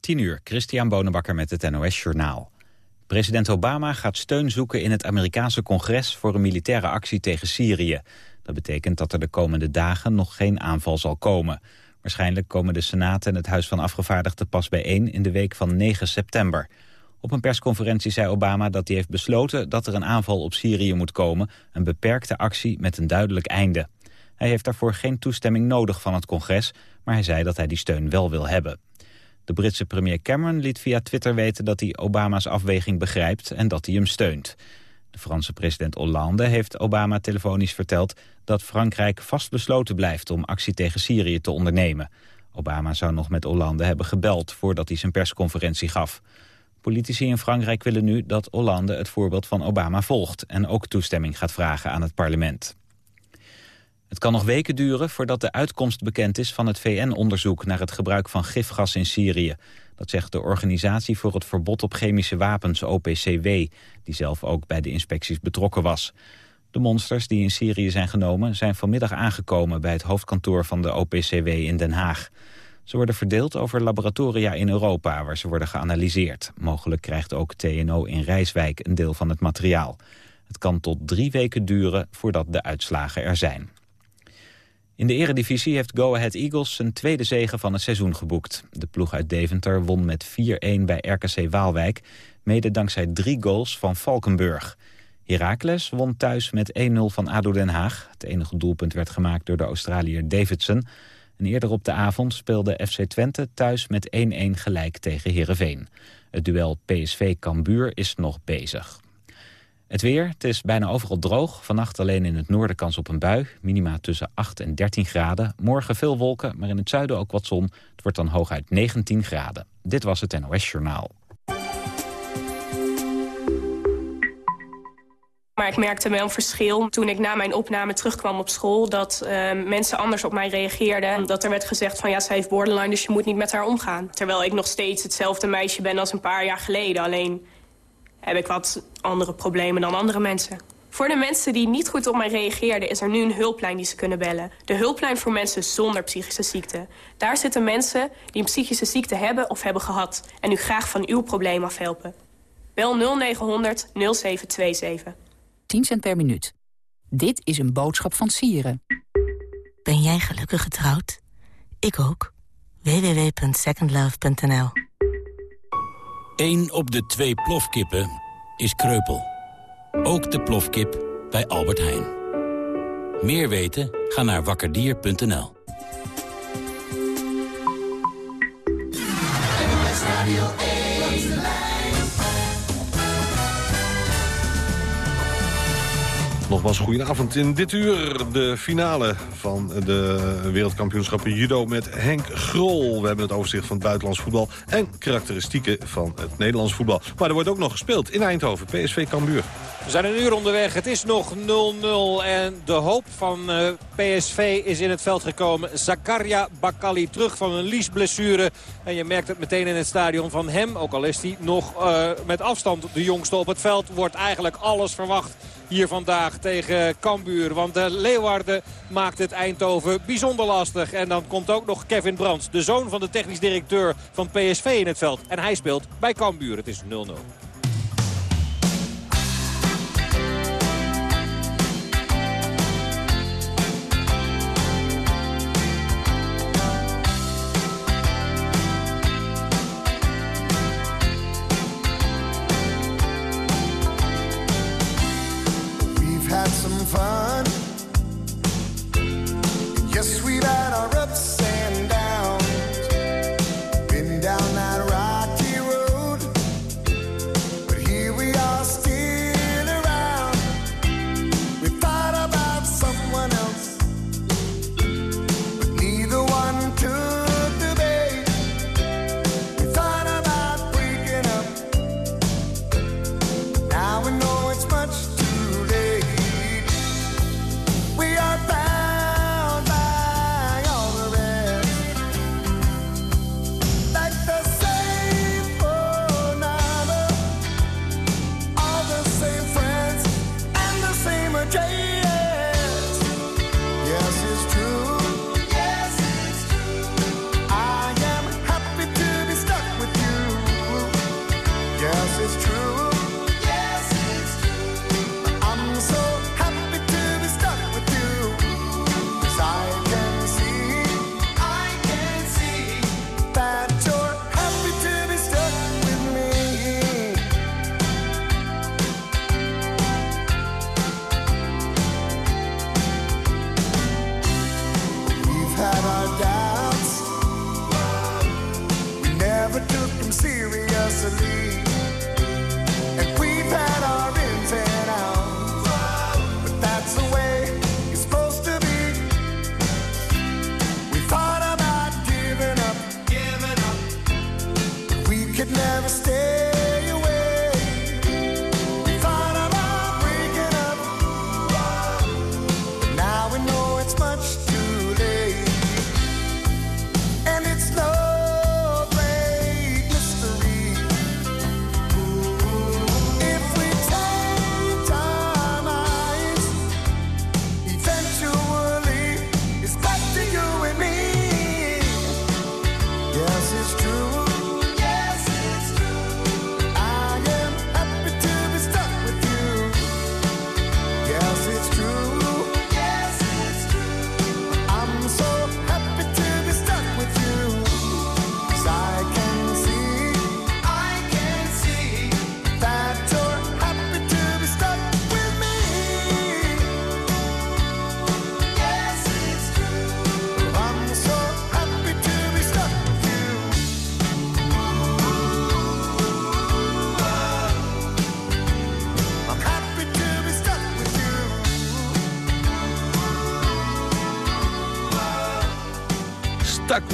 10 uur, Christian Bonenbakker met het NOS Journaal. President Obama gaat steun zoeken in het Amerikaanse congres... voor een militaire actie tegen Syrië. Dat betekent dat er de komende dagen nog geen aanval zal komen. Waarschijnlijk komen de Senaat en het Huis van Afgevaardigden pas bijeen... in de week van 9 september. Op een persconferentie zei Obama dat hij heeft besloten... dat er een aanval op Syrië moet komen. Een beperkte actie met een duidelijk einde. Hij heeft daarvoor geen toestemming nodig van het congres... maar hij zei dat hij die steun wel wil hebben. De Britse premier Cameron liet via Twitter weten dat hij Obama's afweging begrijpt en dat hij hem steunt. De Franse president Hollande heeft Obama telefonisch verteld dat Frankrijk vastbesloten blijft om actie tegen Syrië te ondernemen. Obama zou nog met Hollande hebben gebeld voordat hij zijn persconferentie gaf. Politici in Frankrijk willen nu dat Hollande het voorbeeld van Obama volgt en ook toestemming gaat vragen aan het parlement. Het kan nog weken duren voordat de uitkomst bekend is van het VN-onderzoek naar het gebruik van gifgas in Syrië. Dat zegt de Organisatie voor het Verbod op Chemische Wapens, OPCW, die zelf ook bij de inspecties betrokken was. De monsters die in Syrië zijn genomen zijn vanmiddag aangekomen bij het hoofdkantoor van de OPCW in Den Haag. Ze worden verdeeld over laboratoria in Europa waar ze worden geanalyseerd. Mogelijk krijgt ook TNO in Rijswijk een deel van het materiaal. Het kan tot drie weken duren voordat de uitslagen er zijn. In de eredivisie heeft Go Ahead Eagles zijn tweede zege van het seizoen geboekt. De ploeg uit Deventer won met 4-1 bij RKC Waalwijk, mede dankzij drie goals van Valkenburg. Heracles won thuis met 1-0 van ADO Den Haag. Het enige doelpunt werd gemaakt door de Australiër Davidson. En eerder op de avond speelde FC Twente thuis met 1-1 gelijk tegen Heerenveen. Het duel PSV-Cambuur is nog bezig. Het weer, het is bijna overal droog. Vannacht alleen in het noorden kans op een bui. Minima tussen 8 en 13 graden. Morgen veel wolken, maar in het zuiden ook wat zon. Het wordt dan hooguit 19 graden. Dit was het NOS Journaal. Maar ik merkte wel een verschil toen ik na mijn opname terugkwam op school... dat uh, mensen anders op mij reageerden. Dat er werd gezegd van ja, ze heeft borderline, dus je moet niet met haar omgaan. Terwijl ik nog steeds hetzelfde meisje ben als een paar jaar geleden. Alleen heb ik wat andere problemen dan andere mensen. Voor de mensen die niet goed op mij reageerden... is er nu een hulplijn die ze kunnen bellen. De hulplijn voor mensen zonder psychische ziekte. Daar zitten mensen die een psychische ziekte hebben of hebben gehad... en u graag van uw probleem afhelpen. Bel 0900 0727. 10 cent per minuut. Dit is een boodschap van Sieren. Ben jij gelukkig getrouwd? Ik ook. www.secondlove.nl Eén op de twee plofkippen is kreupel. Ook de plofkip bij Albert Heijn. Meer weten? Ga naar wakkerdier.nl. Nogmaals, goedenavond. In dit uur de finale van de wereldkampioenschappen judo met Henk Grol. We hebben het overzicht van het buitenlands voetbal en karakteristieken van het Nederlands voetbal. Maar er wordt ook nog gespeeld in Eindhoven, PSV Cambuur. We zijn een uur onderweg. Het is nog 0-0. En de hoop van uh, PSV is in het veld gekomen. Zakaria Bakali terug van een liesblessure. En je merkt het meteen in het stadion van hem. Ook al is hij nog uh, met afstand de jongste op het veld. Wordt eigenlijk alles verwacht hier vandaag tegen Cambuur. Want de Leeuwarden maakt het Eindhoven bijzonder lastig. En dan komt ook nog Kevin Brands, de zoon van de technisch directeur van PSV in het veld. En hij speelt bij Cambuur. Het is 0-0.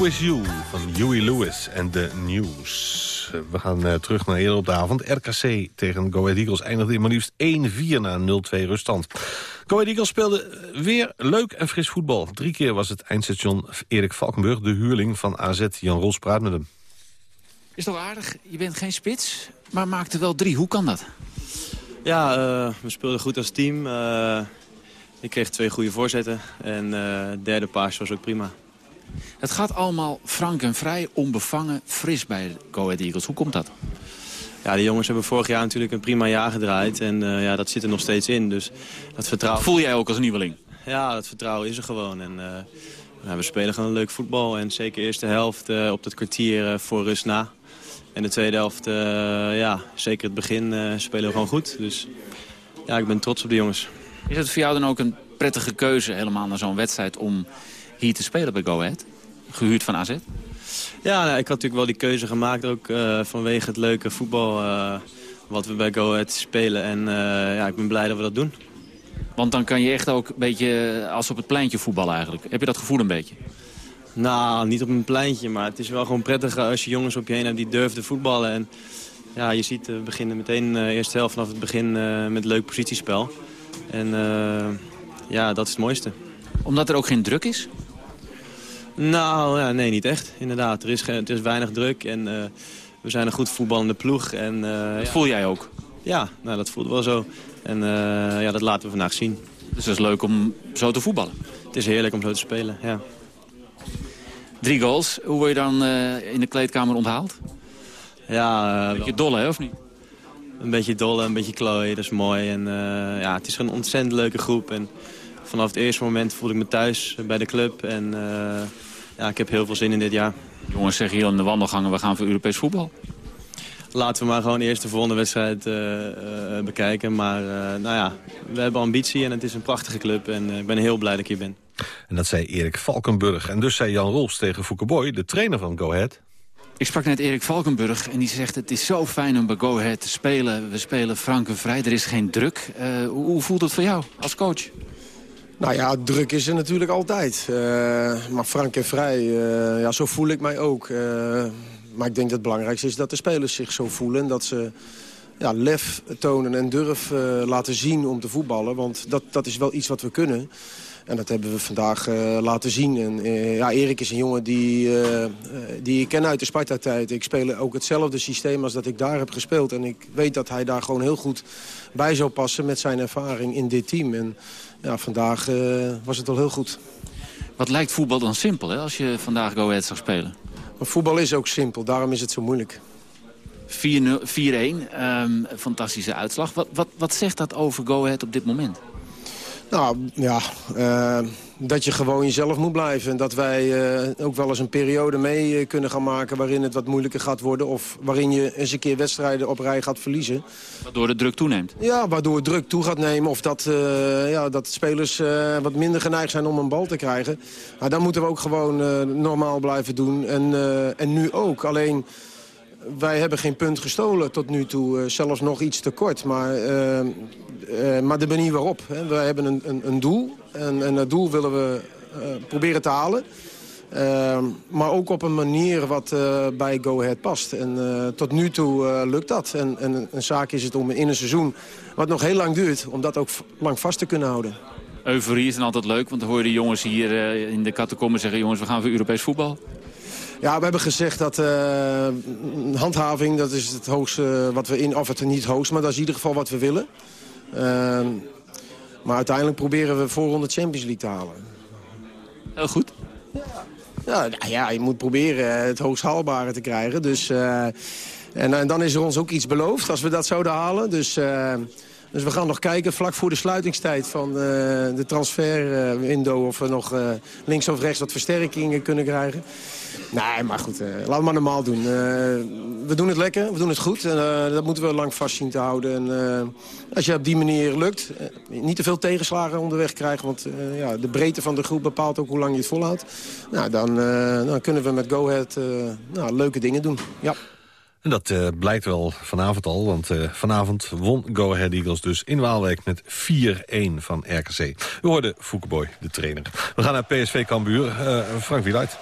With You van Huey Lewis en de News. We gaan eh, terug naar eerder op de avond. RKC tegen Go Ahead Eagles eindigde in maar liefst 1-4 na 0-2 ruststand. Go Ahead Eagles speelde eh, weer leuk en fris voetbal. Drie keer was het eindstation Erik Valkenburg, de huurling van AZ. Jan Rols praat met hem. Is toch aardig? Je bent geen spits, maar maakte wel drie. Hoe kan dat? Ja, eh, we speelden goed als team. Eh, ik kreeg twee goede voorzetten. En eh, het derde paasje was ook prima. Het gaat allemaal frank en vrij, onbevangen, fris bij Go Ahead Eagles. Hoe komt dat? Ja, de jongens hebben vorig jaar natuurlijk een prima jaar gedraaid. En eh, ja, dat zit er nog steeds in. Dus dat vertrouwen... Voel jij ook als nieuweling? Ja, dat vertrouwen is er gewoon. En, eh, we spelen gewoon leuk voetbal. En zeker de eerste helft eh, op dat kwartier voor rust na. En de tweede helft, ja, zeker het begin spelen we gewoon goed. Dus ja, ik ben trots op de jongens. Is het voor jou dan ook een prettige keuze, helemaal naar zo'n wedstrijd, om hier te spelen bij Go Ahead? Gehuurd van AZ? Ja, nou, ik had natuurlijk wel die keuze gemaakt ook eh, vanwege het leuke voetbal eh, wat we bij Go Ahead spelen. En eh, ja, ik ben blij dat we dat doen. Want dan kan je echt ook een beetje als op het pleintje voetballen eigenlijk. Heb je dat gevoel een beetje? Nou, niet op een pleintje, maar het is wel gewoon prettig als je jongens op je heen hebt die durven te voetballen. En ja, je ziet, we beginnen meteen de eerste helft vanaf het begin met leuk positiespel. En ja, dat is het mooiste. Omdat er ook geen druk is? Nou, ja, nee, niet echt. Inderdaad, er is, er is weinig druk en eh, we zijn een goed voetballende ploeg. En, eh, Dat voel jij ook? Ja, nou, dat voelt wel zo. En eh, ja, dat laten we vandaag zien. Dus dat is leuk om zo te voetballen. Het is heerlijk om zo te spelen, ja. Drie goals. Hoe word je dan in de kleedkamer onthaald? Ja, eh, Beetje dolle, hè, of niet? een beetje dolle, een beetje klooien, dat is mooi. En ja, het is een ontzettend leuke groep. En vanaf het eerste moment voelde ik me thuis bij de club. En ja, ik heb heel veel zin in dit jaar. Jongens zeggen hier aan de wandelgangen, we gaan voor Europees voetbal. Laten we maar gewoon eerst de volgende wedstrijd eh, eh, bekijken. Maar eh, nou ja, we hebben ambitie en het is een prachtige club. En eh, ik ben heel blij dat ik hier ben. En dat zei Erik Valkenburg. En dus zei Jan Rols tegen Fouke Boy, de trainer van Go Ahead... Ik sprak net Erik Valkenburg en die zegt het is zo fijn om bij Go Ahead te spelen. We spelen frank en vrij, er is geen druk. Eh, hoe, hoe voelt het voor jou als coach? Nou ja, druk is er natuurlijk altijd. Eh, maar frank en vrij, eh, ja, zo voel ik mij ook. Eh, maar ik denk dat het belangrijkste is dat de spelers zich zo voelen. Dat ze ja, lef tonen en durf laten zien om te voetballen. Want dat, dat is wel iets wat we kunnen. En dat hebben we vandaag laten zien. En, ja, Erik is een jongen die, die ik ken uit de Sparta-tijd. Ik speel ook hetzelfde systeem als dat ik daar heb gespeeld. En ik weet dat hij daar gewoon heel goed bij zou passen met zijn ervaring in dit team. En ja, vandaag eh, was het al heel goed. Wat lijkt voetbal dan simpel hè, als je vandaag Go Ahead zag spelen? Maar voetbal is ook simpel, daarom is het zo moeilijk. 4-0 4-1, ehm, fantastische uitslag. Wat, wat, wat zegt dat over Go Ahead op dit moment? Nou ja, eh, dat je gewoon jezelf moet blijven. En dat wij eh, ook wel eens een periode mee eh, kunnen gaan maken... waarin het wat moeilijker gaat worden... of waarin je eens een keer wedstrijden op rij gaat verliezen. Waardoor de druk toeneemt. Ja, waardoor het druk toe gaat nemen... of dat, eh, ja, dat spelers wat minder geneigd zijn om een bal te krijgen. Maar dan moeten we ook gewoon normaal blijven doen. En, en nu ook. Alleen wij hebben geen punt gestolen tot nu toe. eh, zelfs nog iets te kort. Maar, eh, eh, maar de manier waarop. Hè. Wij hebben een, een, een doel. En, en dat doel willen we proberen te halen. Eh, maar ook op een manier wat bij Go Ahead past. En tot nu toe lukt dat. En, en een zaak is het om in een seizoen, wat nog heel lang duurt... om dat ook lang vast te kunnen houden. Euforie is dan altijd leuk, want dan hoor je de jongens hier in de catacomben zeggen... jongens, we gaan voor Europees voetbal. Ja, we hebben gezegd dat eh, handhaving, dat is het hoogste wat we in... of het niet hoogst, maar dat is in ieder geval wat we willen. Eh, maar uiteindelijk proberen we voorronde Champions League te halen. Heel goed. Ja, nou ja, je moet proberen het hoogst haalbare te krijgen. Dus, eh, en, en dan is er ons ook iets beloofd als we dat zouden halen. Dus, eh, dus we gaan nog kijken vlak voor de sluitingstijd van eh, de transferwindow... of we nog eh, links of rechts wat versterkingen kunnen krijgen. Nee, maar goed, eh, laten we maar normaal doen. Eh, we doen het lekker, we doen het goed. Eh, dat moeten we lang vast zien te houden. En, als je op die manier lukt, niet te veel tegenslagen onderweg krijgt... want ja, de breedte van de groep bepaalt ook hoe lang je het volhoudt. Nou, dan, dan kunnen we met Go Ahead nou, leuke dingen doen. Ja. En dat blijkt wel vanavond al, want vanavond won Go Ahead Eagles dus in Waalwijk met 4-1 van RKC. U hoorde Foukeboy, de trainer. We gaan naar PSV Cambuur. Frank Wieluid.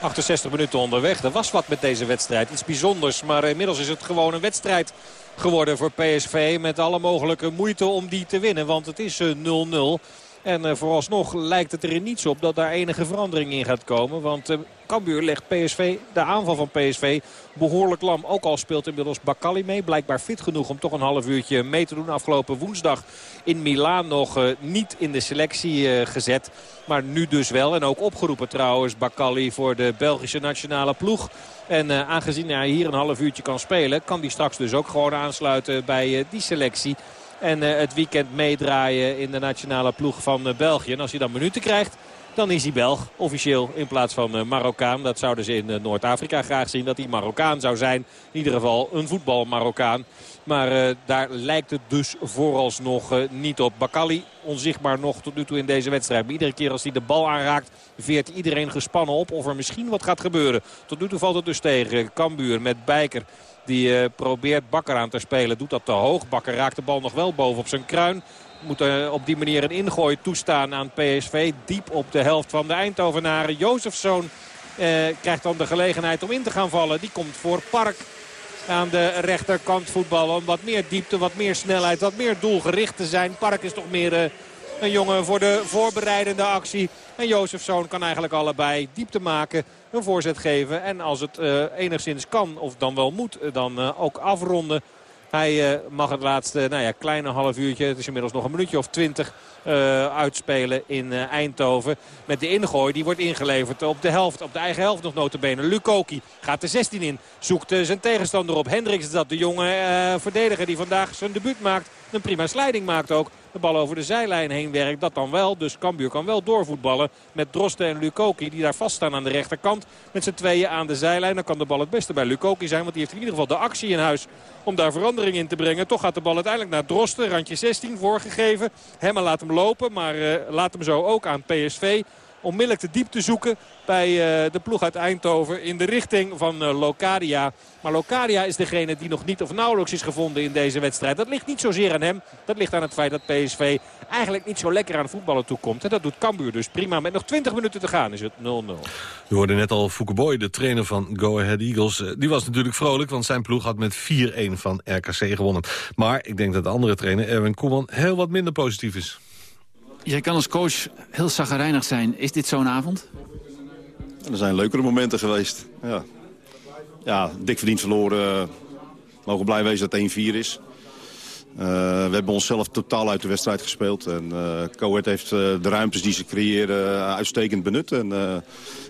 68 minuten onderweg. Er was wat met deze wedstrijd. Iets bijzonders. Maar inmiddels is het gewoon een wedstrijd geworden voor PSV. Met alle mogelijke moeite om die te winnen. Want het is eh, 0-0. En eh, vooralsnog lijkt het er in niets op dat daar enige verandering in gaat komen. Want eh, Cambuur legt PSV, de aanval van PSV, behoorlijk lam. Ook al speelt inmiddels Bakali mee. Blijkbaar fit genoeg om toch een half uurtje mee te doen. Afgelopen woensdag in Milaan nog eh, niet in de selectie gezet. Maar nu dus wel. En ook opgeroepen trouwens Bakali voor de Belgische nationale ploeg. En aangezien hij hier een half uurtje kan spelen... kan hij straks dus ook gewoon aansluiten bij die selectie. En eh, het weekend meedraaien in de nationale ploeg van eh, België. En als hij dan minuten krijgt, dan is hij Belg. Officieel in plaats van eh, Marokkaan. Dat zouden ze in Noord-Afrika graag zien. Dat hij Marokkaan zou zijn. In ieder geval een voetbal-Marokkaan. Maar daar lijkt het dus vooralsnog eh, niet op. Bakali onzichtbaar nog tot nu toe in deze wedstrijd. Maar iedere keer als hij de bal aanraakt veert iedereen gespannen op of er misschien wat gaat gebeuren. Tot nu toe valt het dus tegen. Cambuur met Bijker. Die eh, probeert Bakker aan te spelen. Doet dat te hoog. Bakker raakt de bal nog wel boven op zijn kruin. Moet eh, op die manier een ingooi toestaan aan PSV. Diep op de helft van de Eindhovenaren. Jozefzoon eh, krijgt dan de gelegenheid om in te gaan vallen. Die komt voor Park aan de rechterkant voetballen. Om wat meer diepte, wat meer snelheid, wat meer doelgericht te zijn. Park is toch meer eh, een jongen voor de voorbereidende actie. En Jozefzoon kan eigenlijk allebei diepte maken, een voorzet geven. En als het eh, enigszins kan, of dan wel moet, eh, dan eh, ook afronden. Hij mag het laatste nou ja, kleine half uurtje, het is inmiddels nog een minuutje of twintig, uitspelen in Eindhoven. Met de ingooi, die wordt ingeleverd op de helft, op de eigen helft nog notabene. Lukoki gaat de 16 in, zoekt zijn tegenstander op. Hendricks is dat, de jonge verdediger die vandaag zijn debuut maakt. Een prima slijding maakt ook. De bal over de zijlijn heen werkt, dat dan wel. Dus Cambuur kan wel doorvoetballen met Drosten en Lukoki die daar vaststaan aan de rechterkant. Met z'n tweeën aan de zijlijn. Dan kan de bal het beste bij Lukoki zijn, want die heeft in ieder geval de actie in huis om daar verandering in te brengen. Toch gaat de bal uiteindelijk naar Drosten, randje 16 voorgegeven. Hemma laat hem lopen, maar eh, laat hem zo ook aan PSV onmiddellijk de diepte zoeken bij eh, de ploeg uit Eindhoven in de richting van eh, Locadia. Maar Locadia is degene die nog niet of nauwelijks is gevonden in deze wedstrijd. Dat ligt niet zozeer aan hem. Dat ligt aan het feit dat PSV eigenlijk niet zo lekker aan voetballen toekomt. En dat doet Cambuur dus prima. Met nog 20 minuten te gaan is het 0-0. U hoorde net al Foukeboy, de trainer van Go Ahead Eagles. Eh, Die was natuurlijk vrolijk, want zijn ploeg had met 4-1 van RKC gewonnen. Maar ik denk dat de andere trainer, Erwin Koeman, heel wat minder positief is. Jij kan als coach heel zagrijnig zijn. Is dit zo'n avond? Er zijn leukere momenten geweest. Ja, ja dik verdiend verloren. We mogen blij wezen dat het 1-4 is. Uh, we hebben onszelf totaal uit de wedstrijd gespeeld. En uh, Coët heeft uh, de ruimtes die ze creëren uitstekend benut. En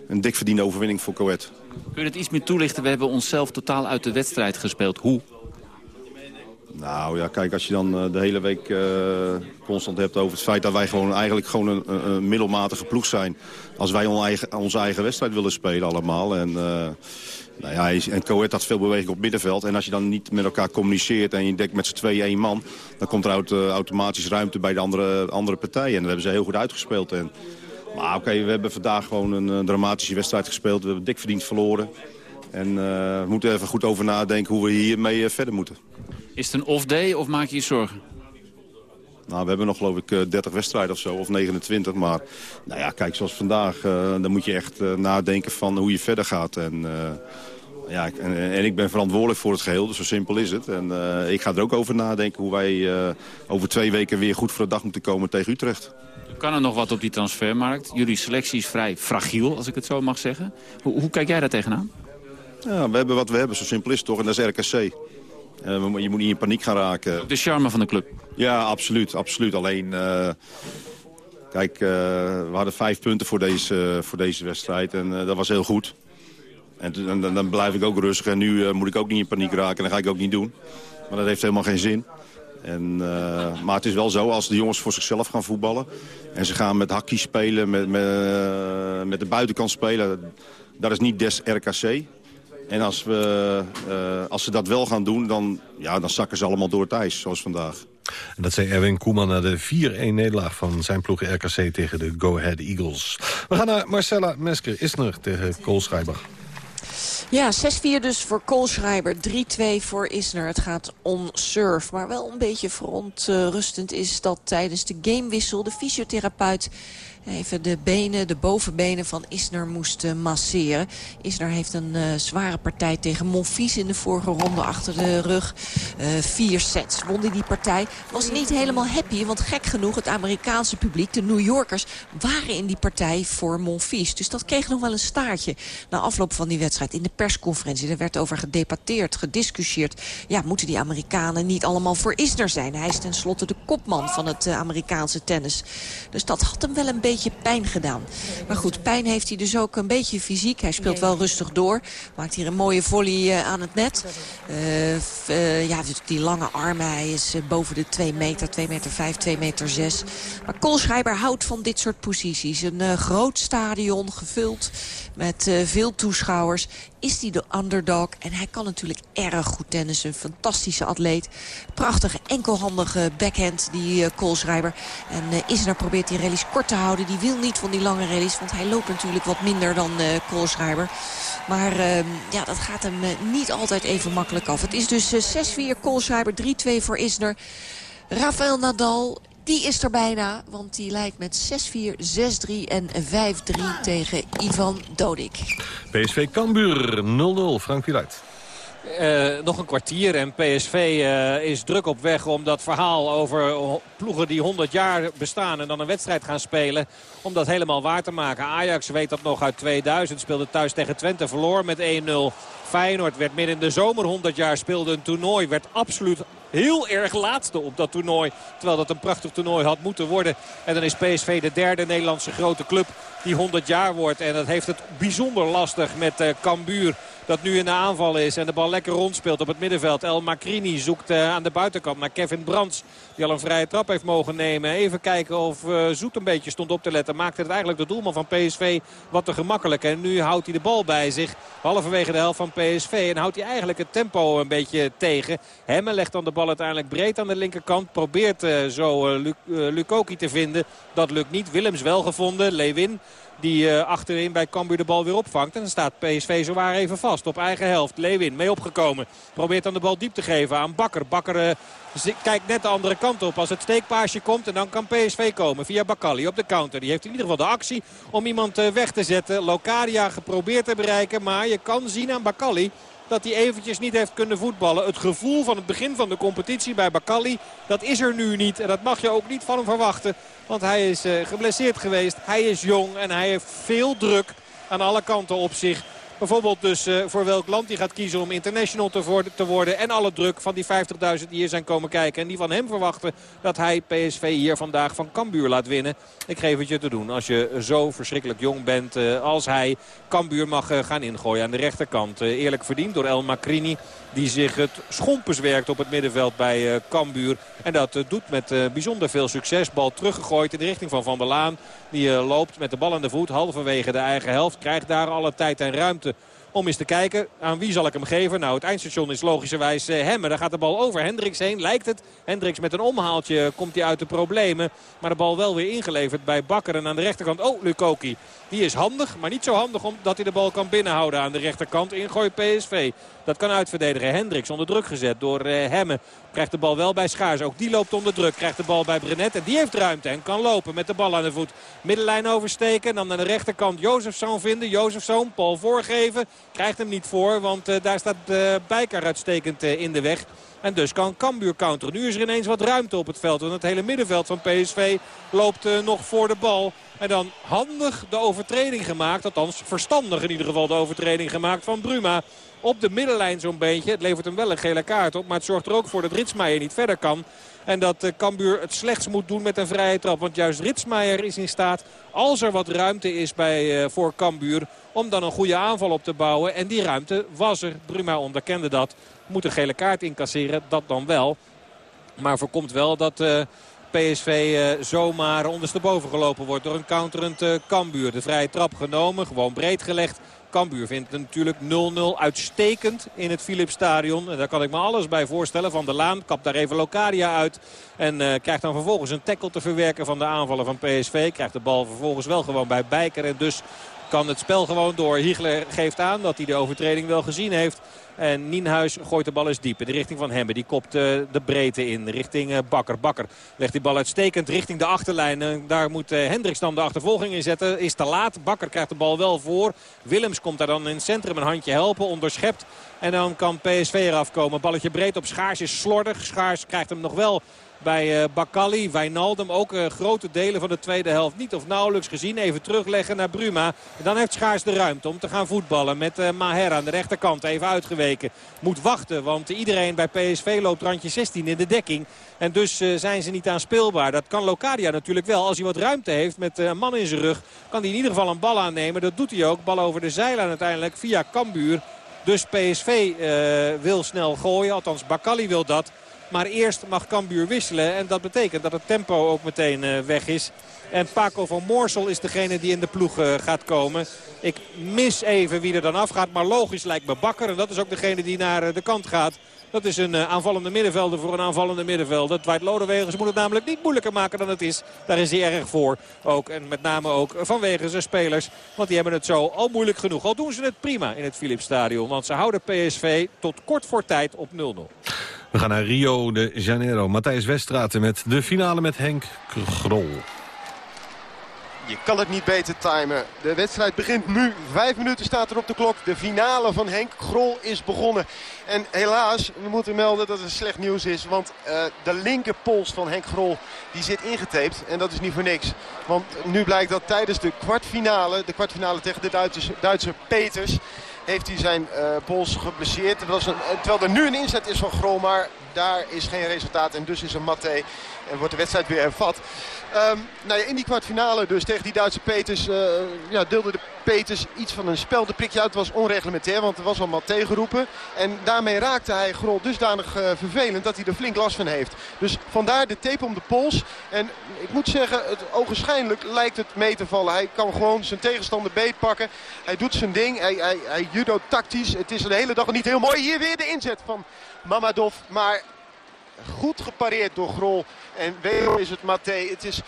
een dik verdiende overwinning voor Coët. Kun je het iets meer toelichten? We hebben onszelf totaal uit de wedstrijd gespeeld. Hoe? Nou ja, kijk, als je dan de hele week constant hebt over het feit dat wij gewoon eigenlijk gewoon een, middelmatige ploeg zijn. Als wij onze eigen, wedstrijd willen spelen allemaal. En, uh, nou ja, en Coët had veel beweging op middenveld. En als je dan niet met elkaar communiceert en je denkt met z'n tweeën één man... dan komt er auto, automatisch ruimte bij de andere, andere partij. En dat hebben ze heel goed uitgespeeld. En, maar oké, we hebben vandaag gewoon een, dramatische wedstrijd gespeeld. We hebben dik verdiend verloren. En eh, we moeten even goed over nadenken hoe we hiermee eh, verder moeten. Is het een off-day of maak je je zorgen? Nou, we hebben nog geloof ik eh, 30 wedstrijden of zo, of 29. Maar nou ja, kijk, zoals vandaag, eh, dan moet je echt eh, nadenken van hoe je verder gaat. En, eh, ja, ik- en, en ik ben verantwoordelijk voor het geheel, dus zo simpel is het. En eh, ik ga er ook over nadenken hoe wij eh, over twee weken weer goed voor de dag moeten komen tegen Utrecht. Kan er nog wat op die transfermarkt? Jullie selectie is vrij fragiel, als ik het zo mag zeggen. Hoe, hoe kijk jij daar tegenaan? Ja, we hebben wat we hebben, zo simpel is het toch. En dat is RKC. Eh, je moet niet in paniek gaan raken. De charme van de club. Ja, absoluut. absoluut. Alleen, eh, kijk, eh, we hadden vijf punten voor deze, voor deze wedstrijd. En dat was heel goed. En, dan, blijf ik ook rustig. En nu moet ik ook niet in paniek raken. En dat ga ik ook niet doen. Maar dat heeft helemaal geen zin. En, maar het is wel zo, als de jongens voor zichzelf gaan voetballen... en ze gaan met hakjes spelen, met, met, met de buitenkant spelen... dat is niet des RKC. En als, we, eh, als ze dat wel gaan doen, dan, ja, dan zakken ze allemaal door het ijs, zoals vandaag. En dat zei Erwin Koeman na de 4-1-nederlaag van zijn ploeg RKC tegen de Go Ahead Eagles. We gaan naar Marcella Mesker-Isner tegen Koolschreiber. Ja, 6-4 dus voor Koolschreiber, 3-2 voor Isner. Het gaat om surf, maar wel een beetje verontrustend is dat tijdens de gamewissel de fysiotherapeut even de benen, de bovenbenen van Isner moest eh, masseren. Isner heeft een eh, zware partij tegen Monfils in de vorige ronde achter de rug. Eh, vier sets won die partij. Was niet helemaal happy, want gek genoeg het Amerikaanse publiek, de New Yorkers, waren in die partij voor Monfils. Dus dat kreeg nog wel een staartje na afloop van die wedstrijd in de persconferentie. Er werd over gedebatteerd, gediscussieerd. Ja, moeten die Amerikanen niet allemaal voor Isner zijn? Hij is tenslotte de kopman van het Amerikaanse tennis. Dus dat had hem wel een beetje pijn gedaan. Maar goed, pijn heeft hij dus ook een beetje fysiek. Hij speelt wel rustig door. Maakt hier een mooie volley eh, aan het net. Eh, eh, ja, dus die lange armen. Hij is boven de 2 meter, 2 meter 5, 2 meter 6. Maar Koolschreiber houdt van dit soort posities. Een groot stadion gevuld met eh, veel toeschouwers. Is hij de underdog en hij kan natuurlijk erg goed tennissen. Een fantastische atleet. Prachtige enkelhandige backhand, die uh. En uh, Isner probeert die rallies kort te houden. Die wil niet van die lange rallies, want hij loopt natuurlijk wat minder dan uh. Maar uh, ja, dat gaat hem niet altijd even makkelijk af. Het is dus uh, 6-4 Koolschreiber, 3-2 voor Isner. Rafael Nadal die is er bijna, want die leidt met 6-4, 6-3 en 5-3 tegen Ivan Dodik. PSV Cambuur 0-0, Frank Wieluid. Uh, nog een kwartier en PSV uh, is druk op weg om dat verhaal over ploegen die 100 jaar bestaan en dan een wedstrijd gaan spelen. Om dat helemaal waar te maken. Ajax weet dat nog uit 2000. Speelde thuis tegen Twente, verloor met 1-0. Feyenoord werd midden in de zomer 100 jaar, speelde een toernooi. Werd absoluut heel erg laatste op dat toernooi. Terwijl dat een prachtig toernooi had moeten worden. En dan is PSV de derde Nederlandse grote club die 100 jaar wordt. En dat heeft het bijzonder lastig met uh, Cambuur. Dat nu in de aanval is en de bal lekker rondspeelt op het middenveld. El Macrini zoekt uh, aan de buitenkant naar Kevin Brands. Die al een vrije trap heeft mogen nemen. Even kijken of uh, Zoet een beetje stond op te letten. Maakte het eigenlijk de doelman van PSV wat te gemakkelijk. En nu houdt hij de bal bij zich. Halverwege de helft van PSV. En houdt hij eigenlijk het tempo een beetje tegen. Hemme legt dan de bal uiteindelijk breed aan de linkerkant. Probeert uh, zo Lukoki te vinden. Dat lukt niet. Willems wel gevonden. Lewin die uh, achterin bij Cambuur de bal weer opvangt. En dan staat PSV zowaar even vast op eigen helft. Lewin mee opgekomen. Probeert dan de bal diep te geven aan Bakker. Bakker uh, kijkt net de andere kant op als het steekpaasje komt. En dan kan PSV komen via Bakali op de counter. Die heeft in ieder geval de actie om iemand uh, weg te zetten. Locadia geprobeerd te bereiken. Maar je kan zien aan Bakali dat hij eventjes niet heeft kunnen voetballen. Het gevoel van het begin van de competitie bij Bakali, dat is er nu niet. En dat mag je ook niet van hem verwachten. Want hij is uh, geblesseerd geweest. Hij is jong en hij heeft veel druk aan alle kanten op zich. Bijvoorbeeld dus uh, voor welk land hij gaat kiezen om international te, worden. En alle druk van die 50.000 die hier zijn komen kijken. En die van hem verwachten dat hij PSV hier vandaag van Cambuur laat winnen. Ik geef het je te doen. Als je zo verschrikkelijk jong bent uh, als hij. Cambuur mag uh, gaan ingooien aan de rechterkant. eerlijk verdiend door El Macrini. Die zich het schompens werkt op het middenveld bij uh, Cambuur. En dat uh, doet met uh, bijzonder veel succes. Bal teruggegooid in de richting van Van der Laan. Die loopt met de bal aan de voet halverwege de eigen helft. Krijgt daar alle tijd en ruimte Om eens te kijken aan wie zal ik hem geven. Nou, het eindstation is logischerwijs uh, Hemmen. Daar gaat de bal over Hendricks heen, lijkt het. Hendricks met een omhaaltje komt hij uit de problemen. Maar de bal wel weer ingeleverd bij Bakker. En aan de rechterkant, oh, Lukoki. Die is handig, maar niet zo handig omdat hij de bal kan binnenhouden aan de rechterkant. Ingooi PSV. Dat kan uitverdedigen. Hendricks onder druk gezet door uh, Hemmen. Krijgt de bal wel bij Schaars. Ook die loopt onder druk. Krijgt de bal bij Brenet. En die heeft ruimte en kan lopen met de bal aan de voet. Middenlijn oversteken. En dan aan de rechterkant Jozefzoon vinden. Jozefzoon, Paul voorgeven. Krijgt hem niet voor, want uh, daar staat uh, Bijker uitstekend in de weg. En dus kan Cambuur counteren. Nu is er ineens wat ruimte op het veld. Want het hele middenveld van PSV loopt nog voor de bal. En dan handig de overtreding gemaakt. Althans verstandig in ieder geval de overtreding gemaakt van Bruma. Op de middenlijn zo'n beetje. Het levert hem wel een gele kaart op. Maar het zorgt er ook voor dat Ritsmeijer niet verder kan. En dat uh, Cambuur het slechts moet doen met een vrije trap. Want juist Ritsmeijer is in staat, als er wat ruimte is bij, uh, voor Cambuur... om dan een goede aanval op te bouwen. En die ruimte was er. Bruma onderkende dat. Moet een gele kaart incasseren, dat dan wel. Maar voorkomt wel dat... Uh, PSV zomaar ondersteboven gelopen wordt door een counterend Cambuur. De vrije trap genomen, gewoon breed gelegd. Cambuur vindt natuurlijk 0-0 uitstekend in het Philipsstadion. En daar kan ik me alles bij voorstellen. Van der Laan kapt daar even Locadia uit. En uh, krijgt dan vervolgens een tackle te verwerken van de aanvaller van PSV. Krijgt de bal vervolgens wel gewoon bij Bijker. En dus kan het spel gewoon door. Hiegler geeft aan dat hij de overtreding wel gezien heeft. En Nienhuis gooit de bal eens diep in de richting van Hemmen. Die kopt uh, de breedte in richting uh, Bakker. Bakker legt die bal uitstekend richting de achterlijn. Daar moet uh, Hendricks dan de achtervolging in zetten. Is te laat. Bakker krijgt de bal wel voor. Willems komt daar dan in het centrum een handje helpen. Onderschept. En dan kan PSV eraf komen. Balletje breed op Schaars is slordig. Schaars krijgt hem nog wel bij uh, Bakali. Wijnaldum ook uh, grote delen van de tweede helft niet of nauwelijks gezien. Even terugleggen naar Bruma. En dan heeft Schaars de ruimte om te gaan voetballen met uh, Maher aan de rechterkant. Even uitgeweken. Moet wachten, want iedereen bij PSV loopt randje 16 in de dekking. En dus zijn ze niet aanspeelbaar. Dat kan Locadia natuurlijk wel. Als hij wat ruimte heeft met een man in zijn rug, kan hij in ieder geval een bal aannemen. Dat doet hij ook. Bal over de zijlijn uiteindelijk via Cambuur. Dus PSV wil snel gooien. Althans, Bakali wil dat. Maar eerst mag Cambuur wisselen. En dat betekent dat het tempo ook meteen uh, weg is. En Paco van Moorsel is degene die in de ploeg uh, gaat komen. Ik mis even wie er dan afgaat. Maar logisch lijkt me Bakker. En dat is ook degene die naar de kant gaat. Dat is een uh, aanvallende middenvelder voor een aanvallende middenvelder. Dwight Lodewegers moet het namelijk niet moeilijker maken dan het is. Daar is hij erg voor. Ook, en met name ook vanwege zijn spelers. Want die hebben het zo al moeilijk genoeg. Al doen ze het prima in het Philipsstadion. Want ze houden PSV tot kort voor tijd op 0-0. We gaan naar Rio de Janeiro. Matthijs Westraten met de finale met Henk Grol. Je kan het niet beter timen. De wedstrijd begint nu. Vijf minuten staat er op de klok. De finale van Henk Grol is begonnen. En helaas, we moeten melden dat het slecht nieuws is. Want uh, de linkerpols van Henk Grol die zit ingetaped. En dat is niet voor niks. Want nu blijkt dat tijdens de kwartfinale, de kwartfinale tegen de Duitser Peters... heeft hij zijn uh, pols geblesseerd. Een, terwijl er nu een inzet is van Grol, maar daar is geen resultaat. En dus is er Matte en wordt de wedstrijd weer hervat. Um, nou ja, in die kwartfinale dus tegen die Duitse Peters uh, ja, deelde de Peters iets van een speldenprikje uit. Het was onreglementair, want er was al Matte geroepen. En daarmee raakte hij Grol dusdanig uh, vervelend dat hij er flink last van heeft. Dus vandaar de tape om de pols. En ik moet zeggen, het, ogenschijnlijk lijkt het mee te vallen. Hij kan gewoon zijn tegenstander beetpakken. Hij doet zijn ding. Hij, hij, hij judo tactisch. Het is de hele dag niet heel mooi. Hier weer de inzet van Mamadov. Maar goed gepareerd door Grol. En wederom is het Matte. Het is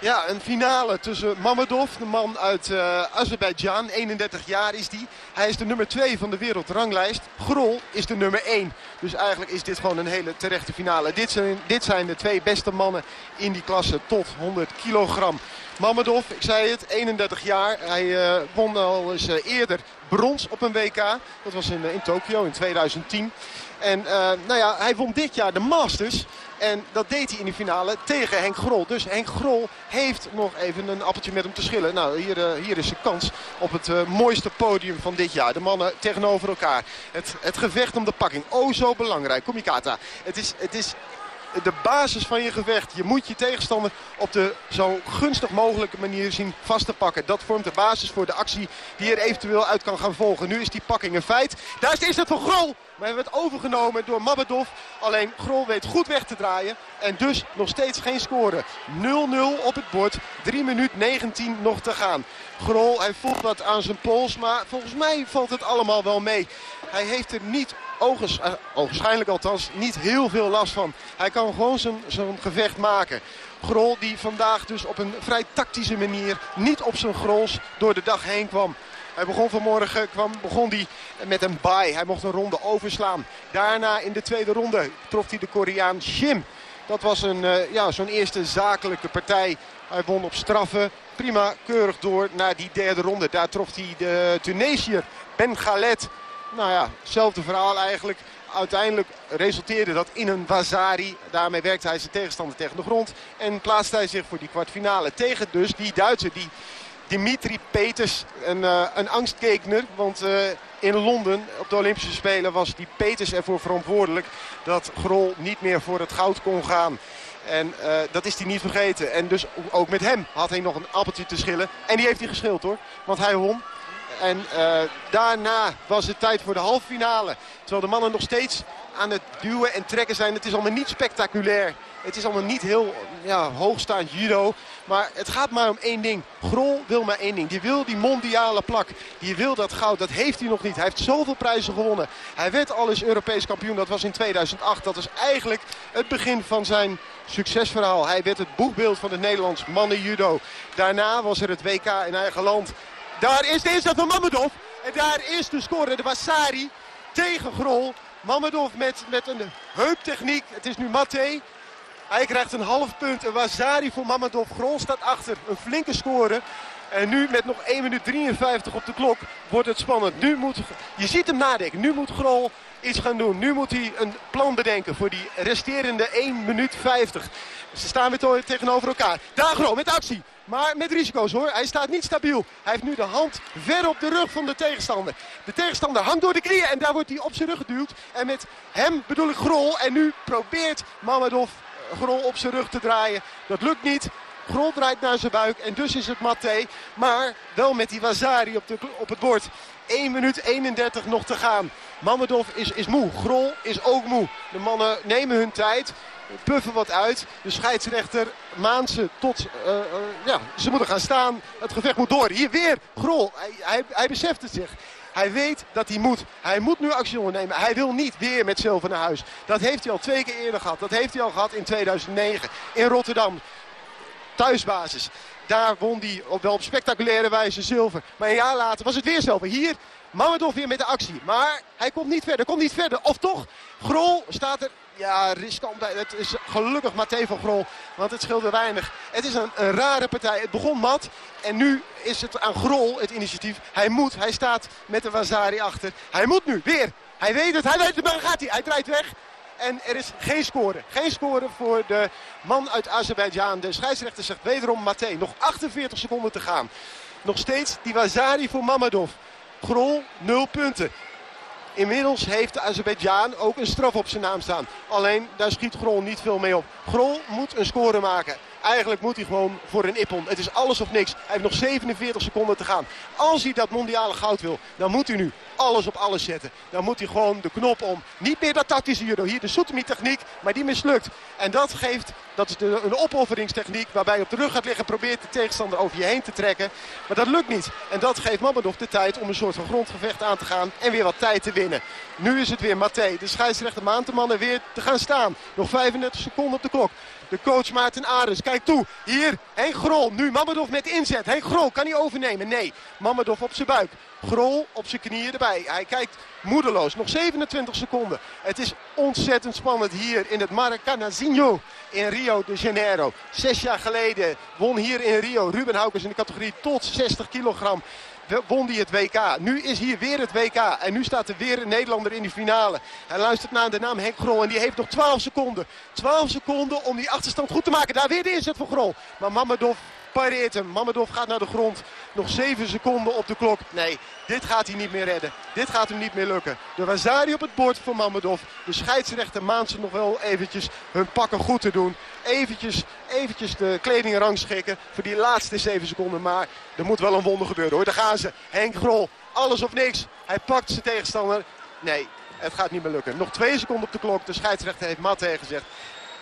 ja, een finale tussen Mamadov, de man uit uh, Azerbeidzjan. 31 jaar is die. Hij is de nummer 2 van de wereldranglijst. Grol is de nummer 1. Dus eigenlijk is dit gewoon een hele terechte finale. Dit zijn, dit zijn de twee beste mannen in die klasse tot 100 kilogram. Mamadov, ik zei het, 31 jaar. Hij uh, won al eens uh, eerder brons op een WK. Dat was in, in Tokio in 2010. En uh, nou ja, hij won dit jaar de Masters. En dat deed hij in de finale tegen Henk Grol. Dus Henk Grol heeft nog even een appeltje met hem te schillen. Nou, hier, uh, hier is zijn kans op het uh, mooiste podium van dit jaar. De mannen tegenover elkaar. Het, het gevecht om de pakking. Oh, zo belangrijk. Komikata. Het is... Het is de basis van je gevecht. Je moet je tegenstander op de zo gunstig mogelijke manier zien vast te pakken. Dat vormt de basis voor de actie die er eventueel uit kan gaan volgen. Nu is die pakking een feit. Daar is eerste van Grol. Maar hij werd overgenomen door Mabedov. Alleen Grol weet goed weg te draaien. En dus nog steeds geen score. 0-0 op het bord. 3 minuut 19 nog te gaan. Grol, hij voelt wat aan zijn pols. Maar volgens mij valt het allemaal wel mee. Hij heeft er niet ogens, ogenschijnlijk althans, niet heel veel last van. Hij kan gewoon zijn, zijn gevecht maken. Grol die vandaag dus op een vrij tactische manier niet op zijn grols door de dag heen kwam. Hij begon vanmorgen kwam, begon hij met een bye. Hij mocht een ronde overslaan. Daarna in de tweede ronde trof hij de Koreaan Shim. Dat was een, uh, ja, zo'n eerste zakelijke partij. Hij won op straffen. Prima, keurig door naar die derde ronde. Daar trof hij de Tunesiër Ben Galet. Nou ja, hetzelfde verhaal eigenlijk. Uiteindelijk resulteerde dat in een Wazari. Daarmee werkte hij zijn tegenstander tegen de grond. En plaatste hij zich voor die kwartfinale. Tegen dus die Duitser, die Dimitri Peters. Een, uh, een angstgekner, want uh, in Londen op de Olympische Spelen was die Peters ervoor verantwoordelijk... dat Grol niet meer voor het goud kon gaan. En uh, dat is hij niet vergeten. En dus ook met hem had hij nog een appeltje te schillen. En die heeft hij geschild hoor, want hij won. En uh, daarna was het tijd voor de halve finale. Terwijl de mannen nog steeds aan het duwen en trekken zijn. Het is allemaal niet spectaculair. Het is allemaal niet heel ja, hoogstaand judo. Maar het gaat maar om één ding. Grol wil maar één ding. Die wil die mondiale plak. Die wil dat goud. Dat heeft hij nog niet. Hij heeft zoveel prijzen gewonnen. Hij werd al eens Europees kampioen. Dat was in 2008. Dat is eigenlijk het begin van zijn succesverhaal. Hij werd het boekbeeld van het Nederlands mannen judo. Daarna was er het WK in eigen land. Daar is de inzet van Mamedov. En daar is de score. De Wassari tegen Grol. Mamedov met, met een heuptechniek. Het is nu Matte. Hij krijgt een half punt. Een Wazari voor Mamedov. Grol staat achter. Een flinke score. En nu met nog 1 minuut 53 op de klok wordt het spannend. Nu moet, je ziet hem nadenken. Nu moet Grol iets gaan doen. Nu moet hij een plan bedenken voor die resterende 1 minuut 50. Ze staan weer tegenover elkaar. Daar Grol met actie. Maar met risico's hoor. Hij staat niet stabiel. Hij heeft nu de hand ver op de rug van de tegenstander. De tegenstander hangt door de knieën en daar wordt hij op zijn rug geduwd. En met hem bedoel ik Grol. En nu probeert Mamadov Grol op zijn rug te draaien. Dat lukt niet. Grol draait naar zijn buik en dus is het Matte. Maar wel met die Wazari op, de, op het bord. 1 minuut 31 nog te gaan. Mamedov is, is moe. Grol is ook moe. De mannen nemen hun tijd. Puffen wat uit. De scheidsrechter maand ze tot... Uh, uh, ja, ze moeten gaan staan. Het gevecht moet door. Hier weer Grol. Hij, hij, hij beseft het zich. Hij weet dat hij moet. Hij moet nu actie ondernemen. Hij wil niet weer met zilver naar huis. Dat heeft hij al twee keer eerder gehad. Dat heeft hij al gehad in 2009 in Rotterdam. Thuisbasis. Daar won hij op wel op spectaculaire wijze zilver. Maar een jaar later was het weer zilver. Hier Mamedov weer met de actie. Maar hij komt niet verder. Komt niet verder. Of toch? Grol staat er ja, riskant. Het is gelukkig Mathé van Grol, want het scheelde weinig. Het is een, een, rare partij. Het begon mat en nu is het aan Grol het initiatief. Hij moet, hij staat met de Wazari achter. Hij moet nu, weer. Hij weet het, hij weet het, maar gaat hij. Hij draait weg. En er is geen score. Geen score voor de man uit Azerbeidzjan. De scheidsrechter zegt wederom Mathé. Nog 48 seconden te gaan. Nog steeds die Wazari voor Mamadov. Grol, 0 punten. Inmiddels heeft Azerbeidzjan ook een straf op zijn naam staan. Alleen daar schiet Grol niet veel mee op. Grol moet een score maken. Eigenlijk moet hij gewoon voor een ippon. Het is alles of niks. Hij heeft nog 47 seconden te gaan. Als hij dat mondiale goud wil, dan moet hij nu alles op alles zetten. Dan moet hij gewoon de knop om. Niet meer dat tactische judo. Hier de Soetemi techniek, maar die mislukt. En dat geeft, dat is een opofferingstechniek waarbij je op de rug gaat liggen. Probeert de tegenstander over je heen te trekken. Maar dat lukt niet. En dat geeft Mammadov de tijd om een soort van grondgevecht aan te gaan. En weer wat tijd te winnen. Nu is het weer Mathé, de scheidsrechter mannen weer te gaan staan. Nog 35 seconden op de klok. De coach Maarten Ares, kijk toe. Hier, Henk Grol. Nu Mamadov met inzet. Henk Grol, kan hij overnemen? Nee, Mamadov op zijn buik. Grol op zijn knieën erbij. Hij kijkt moedeloos. Nog 27 seconden. Het is ontzettend spannend hier in het Maracanazinho in Rio de Janeiro. Zes jaar geleden won hier in Rio Ruben Haukens in de categorie tot 60 kilogram won hij het WK. Nu is hier weer het WK. En nu staat er weer een Nederlander in die finale. Hij luistert naar de naam Henk Grol. En die heeft nog 12 seconden. 12 seconden om die achterstand goed te maken. Daar weer de inzet voor Grol. Maar Mamadov pareert hem. Mamadov gaat naar de grond. Nog 7 seconden op de klok. Nee, dit gaat hij niet meer redden. Dit gaat hem niet meer lukken. De Wazari op het bord voor Mamadov. De scheidsrechter maand ze nog wel eventjes hun pakken goed te doen. Eventjes, eventjes de kleding rangschikken voor die laatste 7 seconden. Maar er moet wel een wonder gebeuren hoor. Daar gaan ze. Henk Grol. Alles of niks. Hij pakt zijn tegenstander. Nee, Het gaat niet meer lukken. Nog twee seconden op de klok. De scheidsrechter heeft Matte gezegd.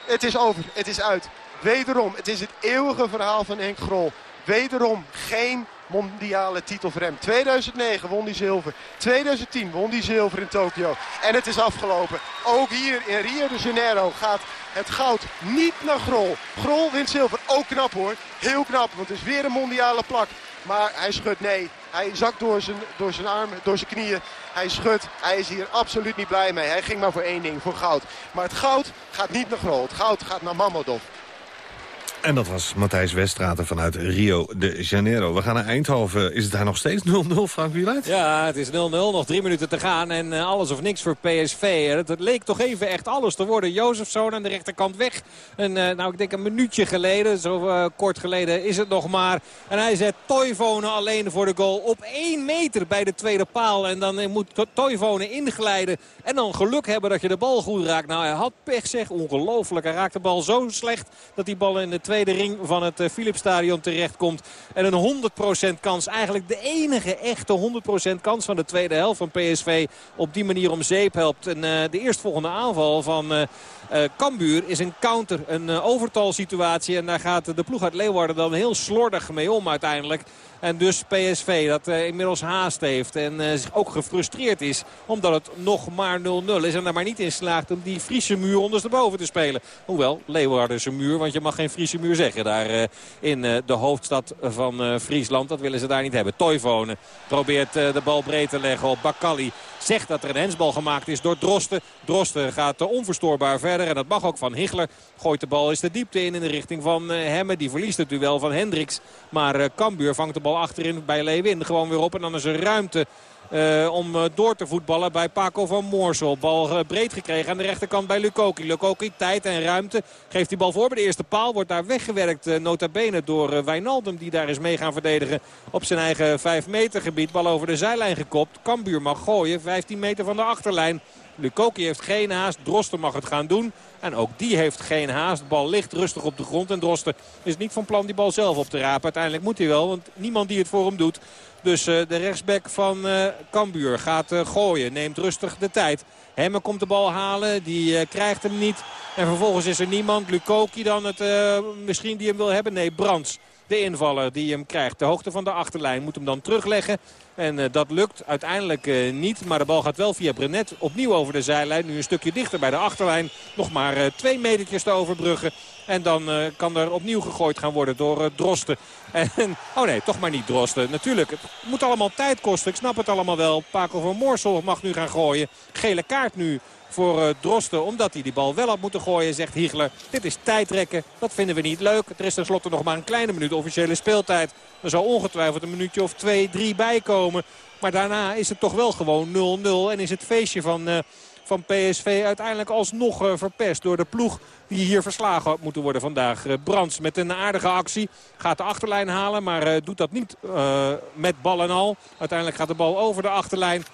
Het is over. Het is uit. Wederom. Het is het eeuwige verhaal van Henk Grol. Wederom geen mondiale titel voor hem. 2009 won hij zilver. 2010 won hij zilver in Tokio. En het is afgelopen. Ook hier in Rio de Janeiro gaat het goud niet naar Grol. Grol wint zilver. Ook knap hoor. Heel knap, want het is weer een mondiale plak. Maar hij schudt nee. Hij zakt door zijn, door zijn armen, door zijn knieën. Hij schudt. Hij is hier absoluut niet blij mee. Hij ging maar voor één ding, voor goud. Maar het goud gaat niet naar Grol. Het goud gaat naar Mammadov. En dat was Matthijs Westraten vanuit Rio de Janeiro. We gaan naar Eindhoven. Is het daar nog steeds 0-0, Frank Wieluid? Ja, het is 0-0. Nog drie minuten te gaan. En uh, alles of niks voor PSV. Het, leek toch even echt alles te worden. Jozefzoon aan de rechterkant weg. En uh, nou, ik denk een minuutje geleden, zo uh, kort geleden is het nog maar. En hij zet Toivonen alleen voor de goal op één meter bij de tweede paal. En dan moet Toivonen inglijden. En dan geluk hebben dat je de bal goed raakt. Nou, hij had pech zeg. Ongelooflijk. Hij raakt de bal zo slecht dat die bal in de tweede ring van het Philipsstadion terechtkomt. En een 100% kans. Eigenlijk de enige echte 100% kans van de tweede helft van PSV. Op die manier om zeep helpt. En uh, de eerstvolgende aanval van... Kambuur is een counter, een uh, overtalsituatie. En daar gaat de ploeg uit Leeuwarden dan heel slordig mee om uiteindelijk. En dus PSV dat uh, inmiddels haast heeft en zich ook gefrustreerd is. Omdat het nog maar 0-0 is. En daar maar niet in slaagt om die Friese muur ondersteboven te spelen. Hoewel, Leeuwarden is een muur. Want je mag geen Friese muur zeggen daar in de hoofdstad van Friesland. Dat willen ze daar niet hebben. Toivonen probeert de bal breed te leggen op Bakali. Zegt dat er een hensbal gemaakt is door Drosten. Drosten gaat onverstoorbaar verder. En dat mag ook van Hichler. Gooit de bal eens de diepte in in de richting van Hemme. Die verliest het duel van Hendricks. Maar Cambuur vangt de bal achterin bij Leeuwin gewoon weer op. En dan is er ruimte uh, om uh, door te voetballen bij Paco van Moorsel. Bal uh, breed gekregen aan de rechterkant bij Lukoki. Lukoki tijd en ruimte. Geeft die bal voor bij de eerste paal. Wordt daar weggewerkt nota bene door Wijnaldum. Die daar is mee gaan verdedigen op zijn eigen 5 meter gebied. Bal over de zijlijn gekopt. Kambuur mag gooien. 15 meter van de achterlijn. Lukoki heeft geen haast. Drosten mag het gaan doen. En ook die heeft geen haast. De bal ligt rustig op de grond. En Drosten is niet van plan die bal zelf op te rapen. Uiteindelijk moet hij wel. Want niemand die het voor hem doet. Dus uh, de rechtsback van uh, Cambuur gaat uh, gooien. Neemt rustig de tijd. Hemme komt de bal halen. Die krijgt hem niet. En vervolgens is er niemand. Lukoki dan het, misschien die hem wil hebben. Nee, Brands. De invaller die hem krijgt. De hoogte van de achterlijn moet hem dan terugleggen. En uh, dat lukt uiteindelijk uh, niet. Maar de bal gaat wel via Brenet opnieuw over de zijlijn. Nu een stukje dichter bij de achterlijn. Nog maar uh, twee metertjes te overbruggen. En dan kan er opnieuw gegooid gaan worden door Drosten. En, oh nee, toch maar niet Drosten. Natuurlijk, het moet allemaal tijd kosten. Ik snap het allemaal wel. Paco van Moorsel mag nu gaan gooien. Gele kaart nu voor uh, Drosten. Omdat hij die bal wel had moeten gooien, zegt Hiegler. Dit is tijdrekken. Dat vinden we niet leuk. Er is tenslotte nog maar een kleine minuut officiële speeltijd. Er zal ongetwijfeld een minuutje of twee, drie bij Maar daarna is het toch wel gewoon 0-0. En is het feestje van... Uh, van PSV uiteindelijk alsnog uh, verpest door de ploeg die hier verslagen had moeten worden vandaag. Uh, Brands met een aardige actie gaat de achterlijn halen, maar doet dat niet met bal en al. Uiteindelijk gaat de bal over de achterlijn.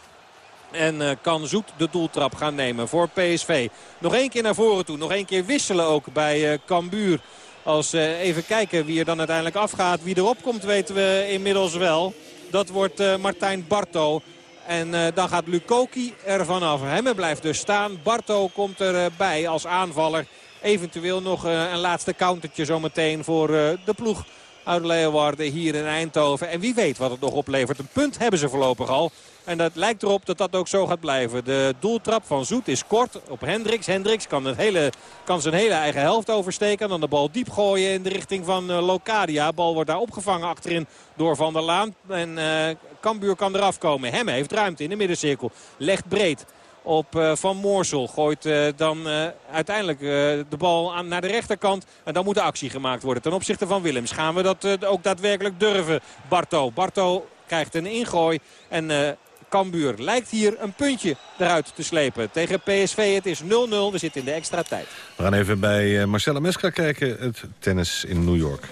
En kan Zoet de doeltrap gaan nemen voor PSV. Nog één keer naar voren toe. Nog één keer wisselen ook bij Cambuur. Als even kijken wie er dan uiteindelijk afgaat. Wie erop komt weten we inmiddels wel. Dat wordt Martijn Barto. En dan gaat Lukoki er vanaf. Hemme blijft dus staan. Barto komt erbij als aanvaller. Eventueel nog een laatste countertje zometeen voor de ploeg uit Leeuwarden hier in Eindhoven. En wie weet wat het nog oplevert. Een punt hebben ze voorlopig al. En dat lijkt erop dat dat ook zo gaat blijven. De doeltrap van Zoet is kort op Hendricks. Hendricks kan, hele, kan zijn hele eigen helft oversteken. En dan de bal diep gooien in de richting van uh, Locadia. Bal wordt daar opgevangen achterin door Van der Laan. En uh, Cambuur kan eraf komen. Hem heeft ruimte in de middencirkel. Legt breed op uh, Van Moorsel. Gooit uh, dan uh, uiteindelijk de bal aan, naar de rechterkant. En dan moet de actie gemaakt worden ten opzichte van Willems. Gaan we dat ook daadwerkelijk durven, Barto? Barto krijgt een ingooi en... Cambuur lijkt hier een puntje eruit te slepen. Tegen PSV het is 0-0. We zitten in de extra tijd. We gaan even bij Marcella Meska kijken. Het tennis in New York.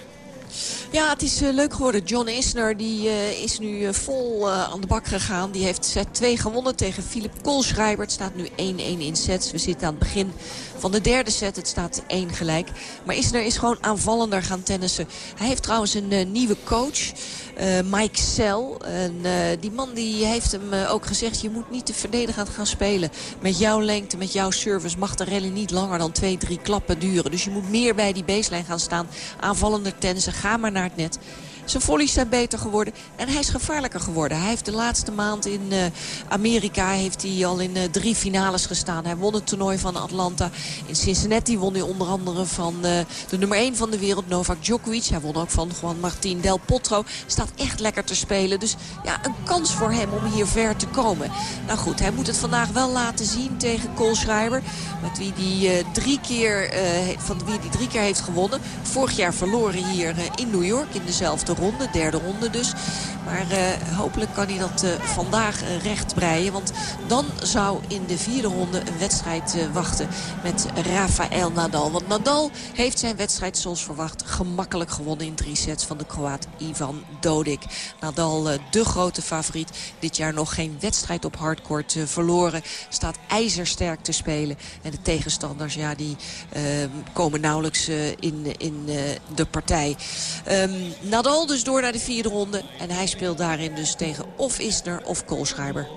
Ja, het is eh, leuk geworden. John Isner die, eh, is nu eh, vol aan de bak gegaan. Die heeft set 2 gewonnen tegen Philip Koolschreiber. Het staat nu 1-1 in sets. We zitten aan het begin van de derde set. Het staat 1 gelijk. Maar Isner is gewoon aanvallender gaan tennissen. Hij heeft trouwens een nieuwe coach. Eh, Mike Sell. En, eh, die man die heeft hem eh, ook gezegd... je moet niet te verdedigend gaan spelen. Met jouw lengte, met jouw service... mag de rally niet langer dan twee, drie klappen duren. Dus je moet meer bij die baseline gaan staan. Aanvallender tennissen. Ga maar naar het net. Zijn volleys zijn beter geworden en hij is gevaarlijker geworden. Hij heeft de laatste maand in eh, Amerika heeft hij al in eh, drie finales gestaan. Hij won het toernooi van Atlanta. In Cincinnati won hij onder andere van eh, de nummer 1 van de wereld, Novak Djokovic. Hij won ook van Juan Martín Del Potro. Staat echt lekker te spelen. Dus ja, een kans voor hem om hier ver te komen. Nou goed, hij moet het vandaag wel laten zien tegen Koolschreiber. Met wie die, drie keer, van wie die drie keer heeft gewonnen. Vorig jaar verloren hier in New York in dezelfde ronde. Derde ronde dus. Maar eh, hopelijk kan hij dat eh, vandaag eh, recht breien. Want dan zou in de vierde ronde een wedstrijd wachten met Rafael Nadal. Want Nadal heeft zijn wedstrijd zoals verwacht gemakkelijk gewonnen in drie sets van de Kroaat Ivan Dodik. Nadal de grote favoriet. Dit jaar nog geen wedstrijd op hardcourt verloren. Staat ijzersterk te spelen. En de tegenstanders ja, die komen nauwelijks in, in de partij. Ehm, Nadal dus door naar de vierde ronde. En hij speelt daarin dus tegen of Isner of Koolschreiber.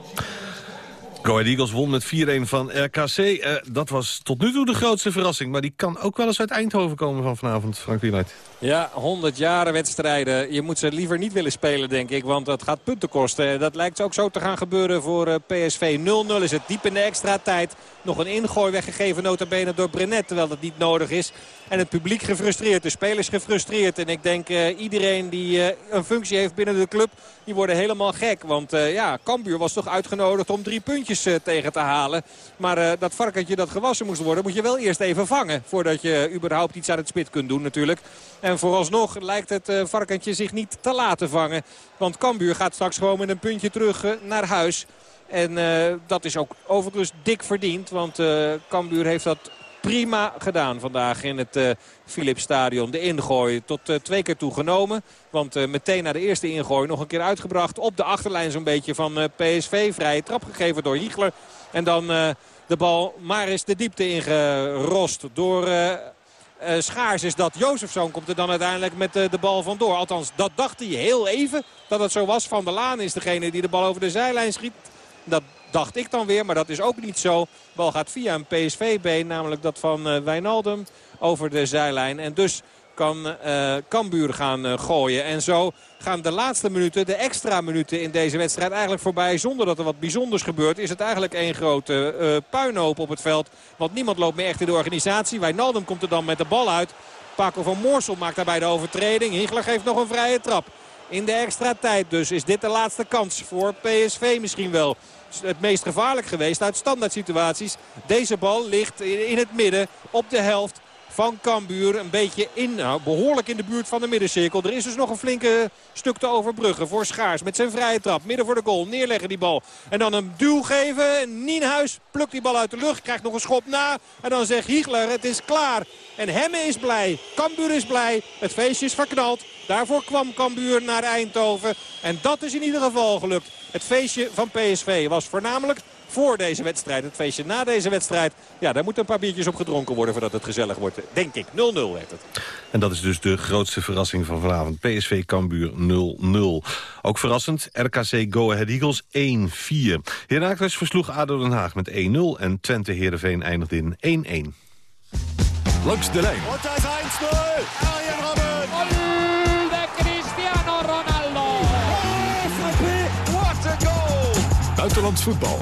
Go Ahead Eagles won met 4-1 van RKC. Eh, dat was tot nu toe de grootste verrassing. Maar die kan ook wel eens uit Eindhoven komen van vanavond, Frank Wieluid. Ja, 100 jaren wedstrijden. Je moet ze liever niet willen spelen, denk ik. Want dat gaat punten kosten. Dat lijkt ook zo te gaan gebeuren voor eh, PSV. 0-0 is het diep in de extra tijd. Nog een ingooi weggegeven nota bene door Brenet. Terwijl dat niet nodig is. En het publiek gefrustreerd. De spelers gefrustreerd. En ik denk uh, iedereen die uh, een functie heeft binnen de club. Die worden helemaal gek. Want uh, ja, Cambuur was toch uitgenodigd om drie puntjes tegen te halen. Maar dat varkentje dat gewassen moest worden. Moet je wel eerst even vangen. Voordat je überhaupt iets aan het spit kunt doen natuurlijk. En vooralsnog lijkt het uh, varkentje zich niet te laten vangen. Want Cambuur gaat straks gewoon met een puntje terug uh, naar huis. En uh, dat is ook overigens dik verdiend. Want Cambuur heeft dat prima gedaan vandaag in het uh, Philipsstadion. De ingooi tot uh, twee keer toe genomen. Want uh, meteen na de eerste ingooi nog een keer uitgebracht. Op de achterlijn zo'n beetje van PSV. Vrije trap gegeven door Hiegler. En dan de bal maar is de diepte ingerost door... Schaars is dat. Jozefzoon komt er dan uiteindelijk met de bal vandoor. Althans, dat dacht hij heel even dat het zo was. Van der Laan is degene die de bal over de zijlijn schiet. Dat dacht ik dan weer, maar dat is ook niet zo. De bal gaat via een PSV-been, namelijk dat van uh, Wijnaldum over de zijlijn. En dus kan uh, Cambuur gaan uh, gooien. En zo gaan de laatste minuten, de extra minuten in deze wedstrijd eigenlijk voorbij. Zonder dat er wat bijzonders gebeurt. Is het eigenlijk één grote puinhoop op het veld. Want niemand loopt meer echt in de organisatie. Wijnaldum komt er dan met de bal uit. Paco van Moorsel maakt daarbij de overtreding. Higler geeft nog een vrije trap. In de extra tijd dus is dit de laatste kans voor PSV misschien wel. Het meest gevaarlijk geweest uit standaard situaties. Deze bal ligt in het midden op de helft van Cambuur. Een beetje in, nou, behoorlijk in de buurt van de middencirkel. Er is dus nog een flinke stuk te overbruggen voor Schaars. Met zijn vrije trap. Midden voor de goal. Neerleggen die bal. En dan een duw geven. Nienhuis plukt die bal uit de lucht. Krijgt nog een schop na. En dan zegt Hiegler het is klaar. En Hemme is blij. Cambuur is blij. Het feestje is verknald. Daarvoor kwam Cambuur naar Eindhoven. En dat is in ieder geval gelukt. Het feestje van PSV was voornamelijk voor deze wedstrijd. Het feestje na deze wedstrijd. Ja, daar moeten een paar biertjes op gedronken worden voordat het gezellig wordt. Denk ik. 0-0 werd het. En dat is dus de grootste verrassing van vanavond. PSV Cambuur 0-0. Ook verrassend, RKC Go Ahead Eagles 1-4. Heracles versloeg ADO Den Haag met 1-0 en Twente Heerenveen eindigde in 1-1. Langs de lijn. Buitenlands voetbal.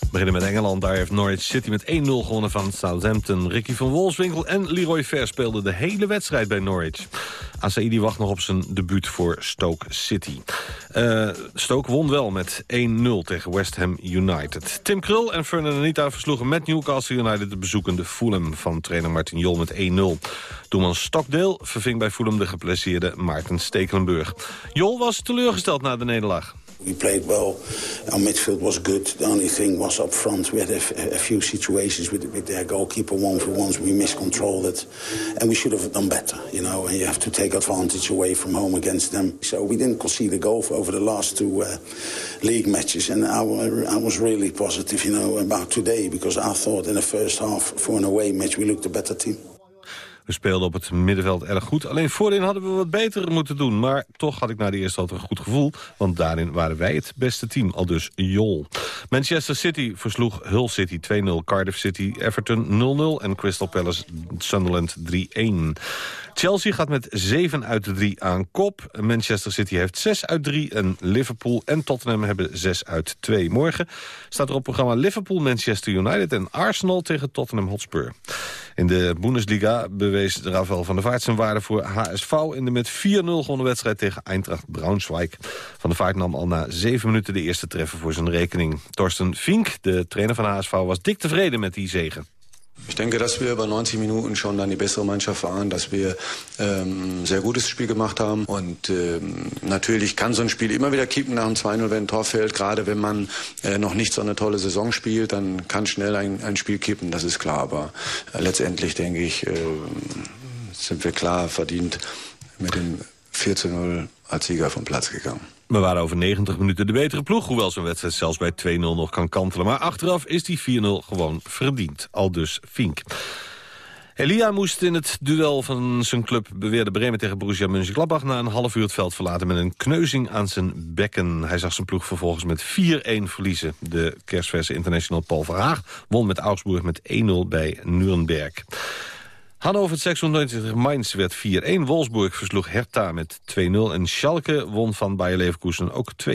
We beginnen met Engeland. Daar heeft Norwich City met 1-0 gewonnen van Southampton. Ricky van Wolfswinkel en Leroy Ver speelden de hele wedstrijd bij Norwich. Asaidi wacht nog op zijn debuut voor Stoke City. Uh, Stoke won wel met 1-0 tegen West Ham United. Tim Krul en Fernand Anita versloegen met Newcastle United... de bezoekende Fulham van trainer Martin Jol met 1-0. Doelman Stockdale verving bij Fulham de geplaceerde Maarten Stekelenburg. Jol was teleurgesteld na de nederlaag. We played well. Our midfield was good. The only thing was up front. We had a, a few situations with, with their goalkeeper one for ones. We miscontrolled it. And we should have done better, you know. And you have to take advantage away from home against them. So we didn't concede a goal over the last two uh, league matches. And I, I was really positive, you know, about today. Because I thought in the first half, for an away match, we looked a better team. We speelden op het middenveld erg goed. Alleen voorin hadden we wat beter moeten doen. Maar toch had ik na de eerste helft een goed gevoel. Want daarin waren wij het beste team. Al dus Jol. Manchester City versloeg Hull City 2-0. Cardiff City Everton 0-0. En Crystal Palace Sunderland 3-1. Chelsea gaat met 7 uit de 3 aan kop. Manchester City heeft 6 uit 3. En Liverpool en Tottenham hebben 6 uit 2. Morgen staat er op programma Liverpool, Manchester United en Arsenal tegen Tottenham Hotspur. In de Bundesliga bewees Rafael van der Vaart zijn waarde voor HSV... in de met 4-0 gewonnen wedstrijd tegen Eintracht Braunschweig. Van der Vaart nam al na 7 minuten de eerste treffer voor zijn rekening. Torsten Fink, de trainer van HSV, was dik tevreden met die zegen. Ich denke, dass wir über 90 Minuten schon dann die bessere Mannschaft waren, dass wir ähm, sehr gutes Spiel gemacht haben. Und ähm, natürlich kann so ein Spiel immer wieder kippen nach dem 2-0, wenn ein Tor fällt. Gerade wenn man äh, noch nicht so eine tolle Saison spielt, dann kann schnell ein, ein Spiel kippen, das ist klar. Aber äh, letztendlich, denke ich, äh, sind wir klar verdient mit dem 4-0 als Sieger vom Platz gegangen. We waren over 90 minuten de betere ploeg, hoewel zo'n wedstrijd zelfs bij 2-0 nog kan kantelen. Maar achteraf is die 4-0 gewoon verdiend. Al dus Fink. Elia moest in het duel van zijn club beweerde Bremen tegen Borussia Mönchengladbach... na een half uur het veld verlaten met een kneuzing aan zijn bekken. Hij zag zijn ploeg vervolgens met 4-1 verliezen. De kerstverse international Paul Verhaag won met Augsburg met 1-0 bij Nuremberg. Hannover 96 Mainz werd 4-1. Wolfsburg versloeg Hertha met 2-0. En Schalke won van Bayer Leverkusen ook 2-0.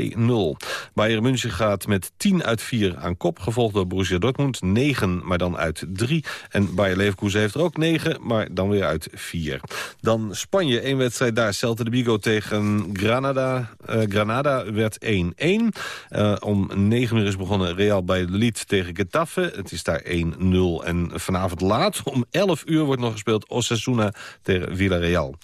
Bayern München gaat met 10 uit 4 aan kop. Gevolgd door Borussia Dortmund 9, maar dan uit 3. En Bayer Leverkusen heeft er ook 9, maar dan weer uit 4. Dan Spanje, één wedstrijd daar. Celta de Vigo tegen Granada. Eh, Granada werd 1-1. Eh, om 9 uur is begonnen Real Valladolid tegen Getafe. Het is daar 1-0. En vanavond laat om 11 uur wordt nog gespeeld Osasuna tegen Villarreal.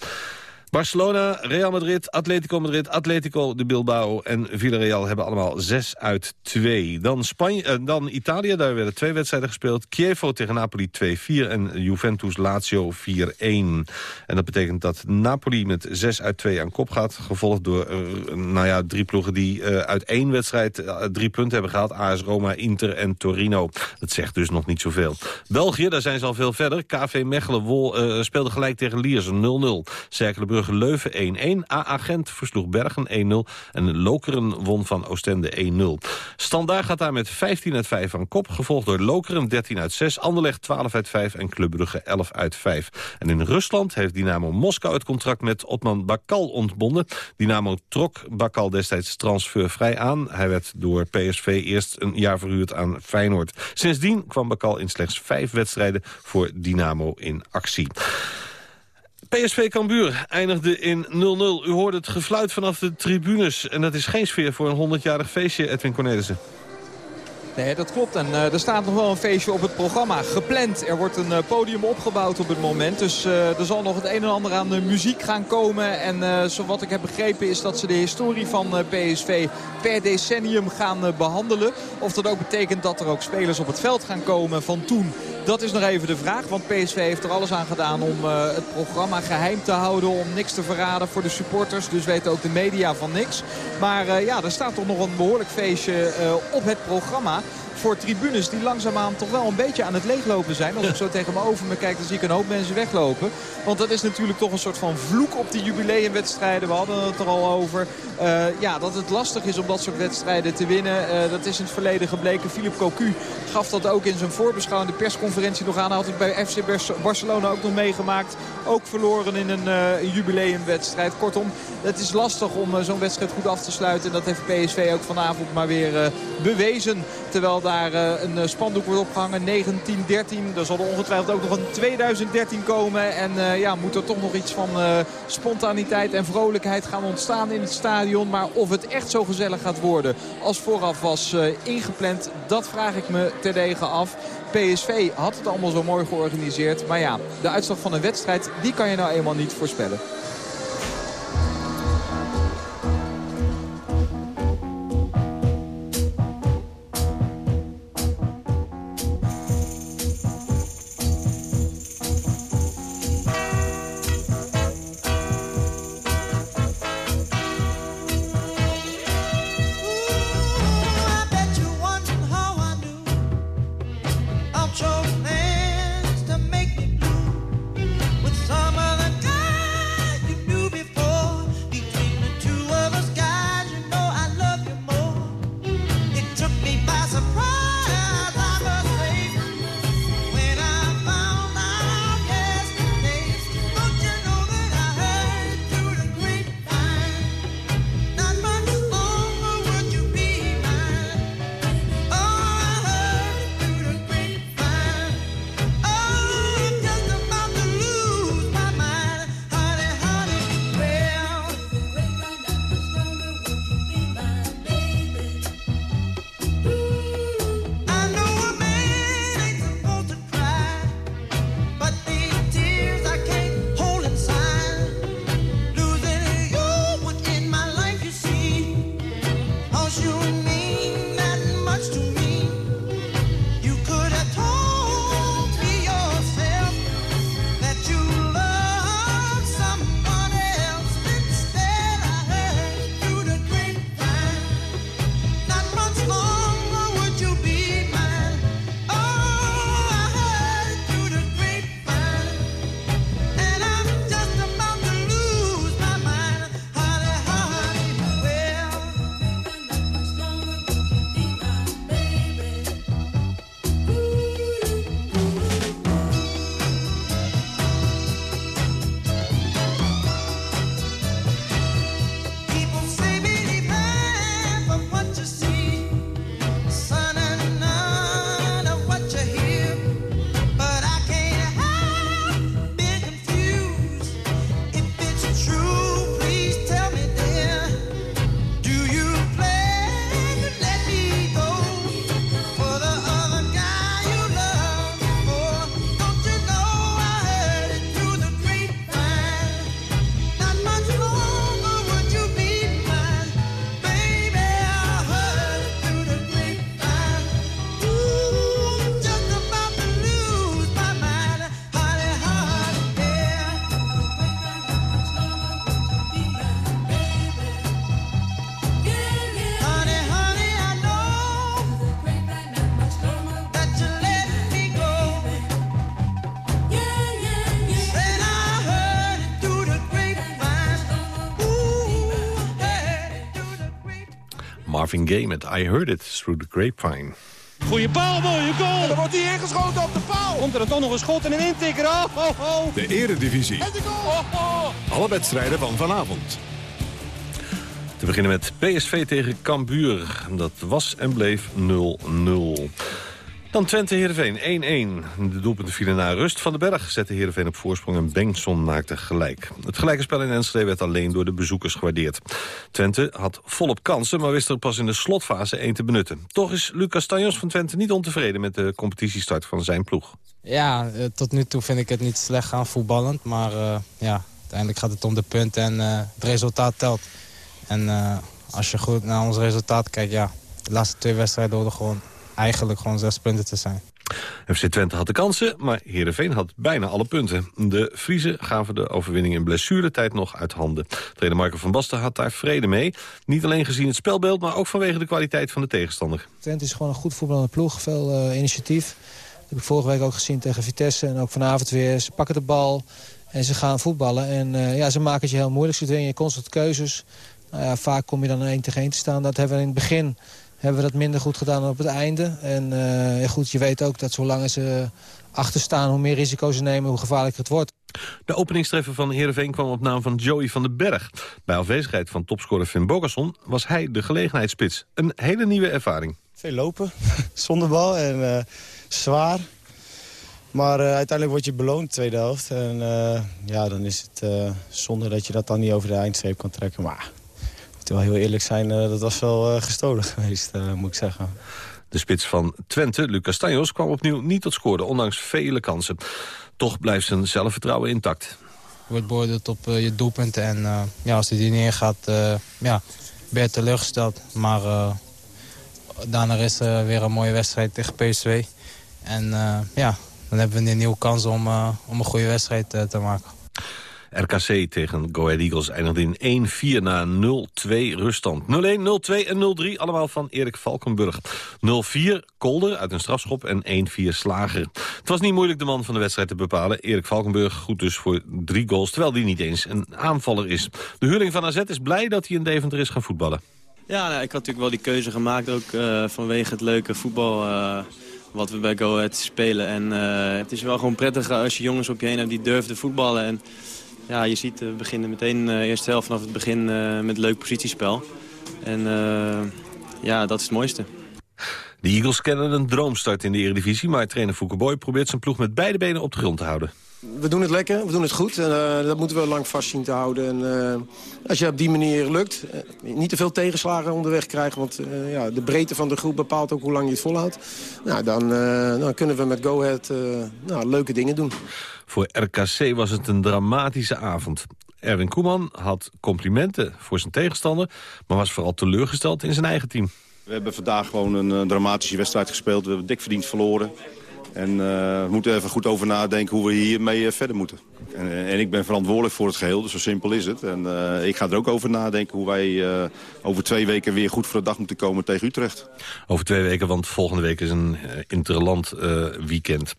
Barcelona, Real Madrid, Atletico Madrid, Atletico de Bilbao en Villarreal hebben allemaal 6 uit 2. Dan, Spanje, eh, dan Italië, daar werden twee wedstrijden gespeeld. Chievo tegen Napoli 2-4 en Juventus Lazio 4-1. En dat betekent dat Napoli met 6 uit 2 aan kop gaat. Gevolgd door eh, nou ja, drie ploegen die eh, uit één wedstrijd eh, drie punten hebben gehaald. AS Roma, Inter en Torino. Dat zegt dus nog niet zoveel. België, daar zijn ze al veel verder. KV Mechelen Wol, speelde gelijk tegen Liersen 0-0. Leuven 1-1. AA Gent versloeg Bergen 1-0. En Lokeren won van Oostende 1-0. Standaard gaat daar met 15 uit 5 aan kop. Gevolgd door Lokeren 13 uit 6. Anderlecht 12 uit 5 en Club Brugge 11 uit 5. En in Rusland heeft Dynamo Moskou het contract met Otman Bakal ontbonden. Dynamo trok Bakal destijds transfervrij aan. Hij werd door PSV eerst een jaar verhuurd aan Feyenoord. Sindsdien kwam Bakal in slechts vijf wedstrijden voor Dynamo in actie. PSV Cambuur eindigde in 0-0. U hoorde het gefluit vanaf de tribunes. En dat is geen sfeer voor een 100-jarig feestje, Edwin Cornelissen. Nee, dat klopt. En uh, er staat nog wel een feestje op het programma. Gepland. Er wordt een uh, podium opgebouwd op het moment. Dus uh, er zal nog het een en ander aan de muziek gaan komen. En zo wat ik heb begrepen is dat ze de historie van PSV per decennium gaan behandelen. Of dat ook betekent dat er ook spelers op het veld gaan komen van toen. Dat is nog even de vraag. Want PSV heeft er alles aan gedaan om het programma geheim te houden. Om niks te verraden voor de supporters. Dus weten ook de media van niks. Maar ja, er staat toch nog een behoorlijk feestje op het programma voor tribunes die langzaamaan toch wel een beetje aan het leeglopen zijn. Als ik zo tegen me over me kijk, dan zie ik een hoop mensen weglopen. Want dat is natuurlijk toch een soort van vloek op die jubileumwedstrijden. We hadden het er al over. Uh, ja, dat het lastig is om dat soort wedstrijden te winnen. Uh, dat is in het verleden gebleken. Philippe Cocu gaf dat ook in zijn voorbeschouwende persconferentie nog aan. Had het bij FC Barcelona ook nog meegemaakt. Ook verloren in een uh, jubileumwedstrijd. Kortom, het is lastig om zo'n wedstrijd goed af te sluiten. En dat heeft PSV ook vanavond maar weer bewezen. Terwijl een spandoek wordt opgehangen. 1913. Er zal er ongetwijfeld ook nog een 2013 komen. En uh, ja, moet er toch nog iets van spontaniteit en vrolijkheid gaan ontstaan in het stadion. Maar of het echt zo gezellig gaat worden als vooraf was ingepland, dat vraag ik me terdege af. PSV had het allemaal zo mooi georganiseerd. Maar ja, de uitslag van een wedstrijd, die kan je nou eenmaal niet voorspellen. Marvin Gaye met I Heard It Through the Grapevine. Goeie paal, mooie goal. En dan wordt hij ingeschoten op de paal. Komt er toch nog een schot en een intikker. Oh, oh, oh. De Eredivisie. En de goal. Oh, oh. Alle wedstrijden van vanavond. Te beginnen met PSV tegen Cambuur. Dat was en bleef 0-0. Dan Twente Heerenveen 1-1. De doelpunten vielen na rust. Van den Berg zette Heerenveen op voorsprong en Bengtson maakte gelijk. Het gelijke spel in Enschede werd alleen door de bezoekers gewaardeerd. Twente had volop kansen, maar wist er pas in de slotfase één te benutten. Toch is Lucas Tanjos van Twente niet ontevreden met de competitiestart van zijn ploeg. Ja, eh, tot nu toe vind ik het niet slecht gaan voetballend. Maar eh, ja, uiteindelijk gaat het om de punten en eh, het resultaat telt. En als je goed naar ons resultaat kijkt, ja, de laatste twee wedstrijden hoorden gewoon eigenlijk gewoon zes punten te zijn. FC Twente had de kansen, maar Heerenveen had bijna alle punten. De Friese gaven de overwinning in blessuretijd nog uit handen. Trainer Marco van Basten had daar vrede mee. Niet alleen gezien het spelbeeld, maar ook vanwege de kwaliteit van de tegenstander. Twente is gewoon een goed voetballende ploeg, veel eh, initiatief. Dat heb ik vorige week ook gezien tegen Vitesse en ook vanavond weer. Ze pakken de bal en ze gaan voetballen. En eh, ja, ze maken het je heel moeilijk. Ze dwingen je constant keuzes. Nou ja, vaak kom je dan één tegen één te staan. Dat hebben we in het begin hebben we dat minder goed gedaan dan op het einde. En eh, ja, goed, je weet ook dat zolang ze achter staan... hoe meer risico's ze nemen, hoe gevaarlijker het wordt. De openingstreffer van Heerenveen kwam op naam van Joey van den Berg. Bij afwezigheid van topscorer Finn Bogason was hij de gelegenheidsspits. Een hele nieuwe ervaring. Veel lopen, zonder bal en eh, zwaar. Maar eh, uiteindelijk word je beloond, tweede helft. En eh, ja, dan is het eh, zonde dat je dat dan niet over de eindstreep kan trekken. Maar ik moet wel heel eerlijk zijn, eh, dat was wel eh, gestolen geweest, eh, moet ik zeggen. De spits van Twente, Lucas Tanjos, kwam opnieuw niet tot scoren, ondanks vele kansen. Toch blijft zijn zelfvertrouwen intact. Je wordt beoordeeld op je doelpunten. En eh, ja, als hij die neergaat, eh, ja, ben je teleurgesteld. Maar eh, daarna is er weer een mooie wedstrijd tegen PSV. En eh, ja, dan hebben we een nieuwe kans om, eh, om een goede wedstrijd te maken. RKC tegen Go Ahead Eagles eindigde in 1-4 na 0-2 ruststand. 0-1, 0-2 en 0-3, allemaal van Erik Valkenburg. 0-4 Kolder uit een strafschop en 1-4 Slager. Het was niet moeilijk de man van de wedstrijd te bepalen. Erik Valkenburg goed dus voor drie goals, terwijl die niet eens een aanvaller is. De huurling van AZ is blij dat hij in Deventer is gaan voetballen. Ja, nou, ik had natuurlijk wel die keuze gemaakt ook eh, vanwege het leuke voetbal eh, wat we bij Go Ahead spelen. En eh, het is wel gewoon prettig als je jongens op je heen hebt die durven te voetballen. En ja, je ziet, we beginnen meteen de eerste helft vanaf het begin eh, met leuk positiespel. En eh, ja, dat is het mooiste. De Eagles kennen een droomstart in de Eredivisie... maar trainer Fouke Boy probeert zijn ploeg met beide benen op de grond te houden. We doen het lekker, we doen het goed. En, eh, dat moeten we lang vast zien te houden. En, eh, als je op die manier lukt, eh, niet te veel tegenslagen onderweg krijgen... want eh, ja, de breedte van de groep bepaalt ook hoe lang je het volhoudt... Nou, dan, eh, dan kunnen we met Go Ahead eh, nou, leuke dingen doen. Voor RKC was het een dramatische avond. Erwin Koeman had complimenten voor zijn tegenstander... maar was vooral teleurgesteld in zijn eigen team. We hebben vandaag gewoon een eh, dramatische wedstrijd gespeeld. We hebben dik verdiend verloren. En eh, we moeten even goed over nadenken hoe we hiermee eh, verder moeten. En, eh, en ik ben verantwoordelijk voor het geheel, dus zo simpel is het. En ik ga er ook over nadenken hoe wij over twee weken weer goed voor de dag moeten komen tegen Utrecht. Over twee weken, want volgende week is een interland weekend.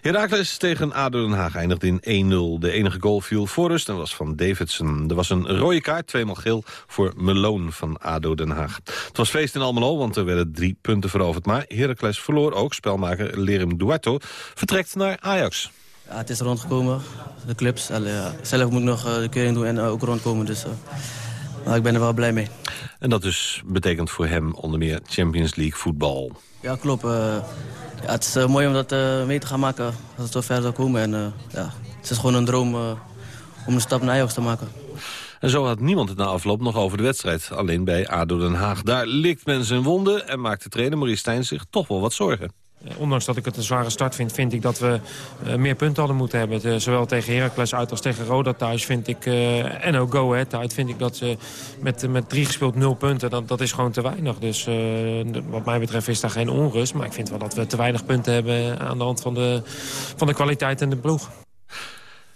Heracles tegen ADO Den Haag eindigde in 1-0. De enige goal viel voor rust en was van Davidson. Er was een rode kaart, tweemaal geel, voor Meloon van ADO Den Haag. Het was feest in Almelo, want er werden drie punten veroverd. Maar Heracles verloor ook. Spelmaker Lerim Vertrekt naar Ajax. Ja, het is rondgekomen, de clubs. Allee, ja, zelf moet ik nog eh, de keuring doen en eh, ook rondkomen. Dus, eh, maar ik ben er wel blij mee. En dat dus betekent voor hem onder meer Champions League voetbal. Ja, klopt. ja, het is mooi om dat mee te gaan maken als het zo ver zou komen. En, ja, het is gewoon een droom om een stap naar Ajax te maken. En zo had niemand het na afloop nog over de wedstrijd. Alleen bij ADO Den Haag. Daar likt men zijn wonden en maakte trainer Maurice Stijn zich toch wel wat zorgen. Eh, Ondanks dat ik het een zware start vind, vind ik dat we eh, meer punten hadden moeten hebben. Eh, zowel tegen Heracles uit als tegen Roda thuis vind ik, eh, en ook Go Ahead uit, vind ik dat ze met, met drie gespeeld nul punten, dat, dat is gewoon te weinig. Dus wat mij betreft is daar geen onrust. Maar ik vind wel dat we te weinig punten hebben aan de hand van de, van de kwaliteit en de ploeg.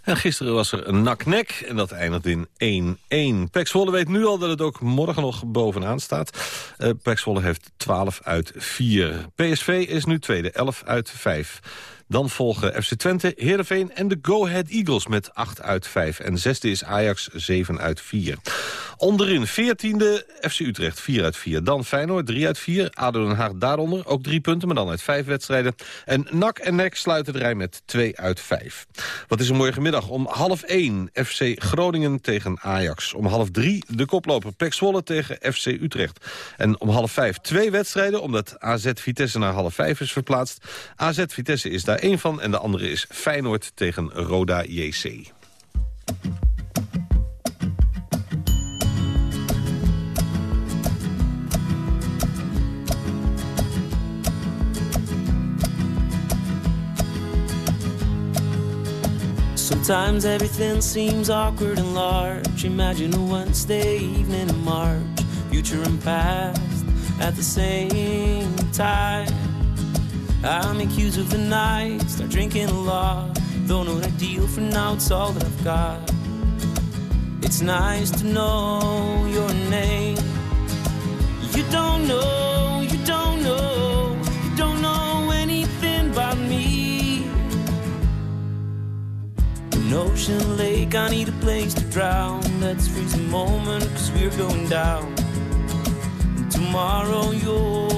En gisteren was er een nak-nek en dat eindigde in 1-1. Pek weet nu al dat het ook morgen nog bovenaan staat. Uh, Pek heeft 12 uit 4. PSV is nu tweede, 11 uit 5. Dan volgen FC Twente, Heerenveen en de Go Ahead Eagles met 8 uit 5. En zesde is Ajax, 7 uit 4. Onderin 14e FC Utrecht, 4 uit 4. Dan Feyenoord, 3 uit 4. ADO Den Haag daaronder, ook 3 punten, maar dan uit 5 wedstrijden. En NAC en NEC sluiten de rij met 2 uit 5. Wat is er morgenmiddag? Om half 1 FC Groningen tegen Ajax. Om half 3 de koploper Pek Zwolle tegen FC Utrecht. En om half 5 twee wedstrijden, omdat AZ Vitesse naar half 5 is verplaatst. AZ Vitesse is daar één van en de andere is Feyenoord tegen Roda JC. Sometimes everything seems awkward and large. Imagine a Wednesday evening in March, future and past at the same time. I make use of the night, start drinking a lot. Though not ideal for now, it's all that I've got. It's nice to know your name. You don't know, you don't know, you don't know anything about me. An ocean lake, I need a place to drown. Let's freeze a moment, cause we're going down. And tomorrow you'll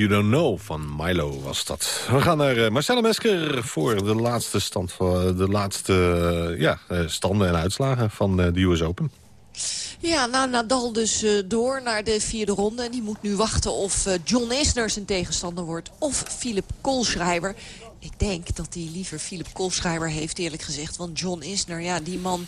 You Don't Know van Milo was dat. We gaan naar eh, Marcella Mesker voor de laatste, stand van, de laatste eh, ja, eh, standen en uitslagen van eh, de US Open. Ja, nou, Nadal dus eh, door naar de vierde ronde. En die moet nu wachten of eh, John Isner zijn tegenstander wordt of Philip Kohlschreiber. Ik denk dat hij liever Philip Kohlschreiber heeft, eerlijk gezegd. Want John Isner, ja, die man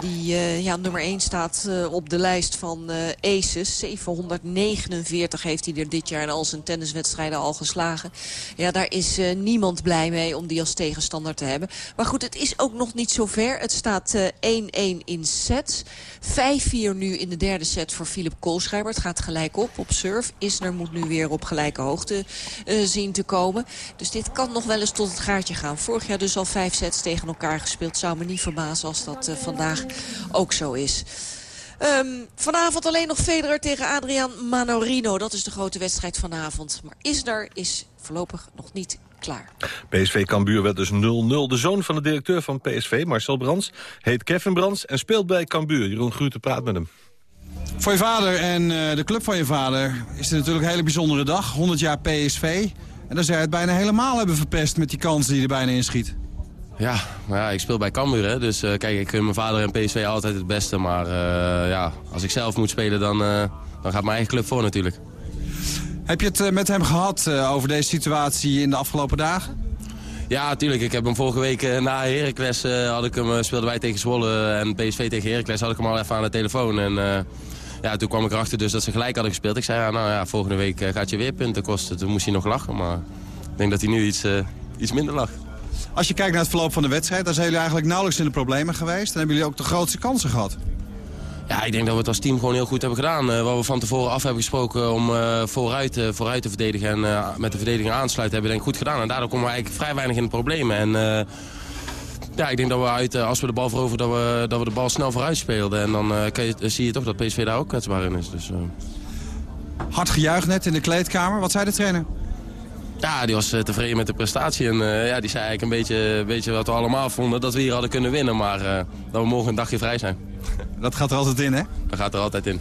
die eh, ja, nummer 1 staat eh, op de lijst van eh, Aces. 749 heeft hij er dit jaar in al zijn tenniswedstrijden al geslagen. Ja, daar is niemand blij mee om die als tegenstander te hebben. Maar goed, het is ook nog niet zo ver. Het staat eh, 1-1 in sets. 5-4 nu in de derde set voor Philip Kohlschreiber. Het gaat gelijk op op surf. Isner moet nu weer op gelijke hoogte zien te komen. Dus dit kan nog wel eens tot het gaatje gaan. Vorig jaar dus al vijf sets tegen elkaar gespeeld. Zou me niet verbazen als dat eh, vandaag ook zo is. Ehm, vanavond alleen nog Federer tegen Adrian Manorino. Dat is de grote wedstrijd vanavond. Maar Isner is voorlopig nog niet klaar. PSV Cambuur werd dus 0-0. De zoon van de directeur van PSV, Marcel Brands, heet Kevin Brands... en speelt bij Cambuur. Jeroen Gruute praat met hem. Voor je vader en eh, de club van je vader is het natuurlijk een hele bijzondere dag. 100 jaar PSV. En dan zou je het bijna helemaal hebben verpest met die kans die je er bijna inschiet. Ja, maar ja, ik speel bij Cambuur, hè. dus eh, kijk, ik gun mijn vader en PSV altijd het beste. Maar eh, ja, als ik zelf moet spelen, dan, eh, dan gaat mijn eigen club voor natuurlijk. Heb je het eh, met hem gehad eh, over deze situatie in de afgelopen dagen? Ja, natuurlijk. Ik heb hem vorige week eh, na Heracles eh, had ik hem, eh, speelden wij tegen Zwolle en PSV tegen Heracles had ik hem al even aan de telefoon. En eh, ja, toen kwam ik erachter dus dat ze gelijk hadden gespeeld. Ik zei, ja, nou ja, volgende week eh, gaat je weer punten kosten. Toen moest hij nog lachen, maar ik denk dat hij nu iets, eh, iets minder lacht. Als je kijkt naar het verloop van de wedstrijd... dan zijn jullie eigenlijk nauwelijks in de problemen geweest. Dan hebben jullie ook de grootste kansen gehad. Ja, ik denk dat we het als team gewoon heel goed hebben gedaan. Uh, wat we van tevoren af hebben gesproken om uh, vooruit, uh, vooruit te verdedigen en met de verdediging aansluiten, hebben we denk ik goed gedaan. En daardoor komen we eigenlijk vrij weinig in de problemen. En ja, ik denk dat we uit, als we de bal veroveren, dat we, dat we de bal snel vooruit speelden. En dan je, zie je toch dat PSV daar ook kwetsbaar in is. Dus, Hard gejuich net in de kleedkamer. Wat zei de trainer? Ja, die was tevreden met de prestatie. En ja, die zei eigenlijk een beetje, een beetje wat we allemaal vonden. Dat we hier hadden kunnen winnen, maar dat we morgen een dagje vrij zijn. Dat gaat er altijd in, hè? Dat gaat er altijd in.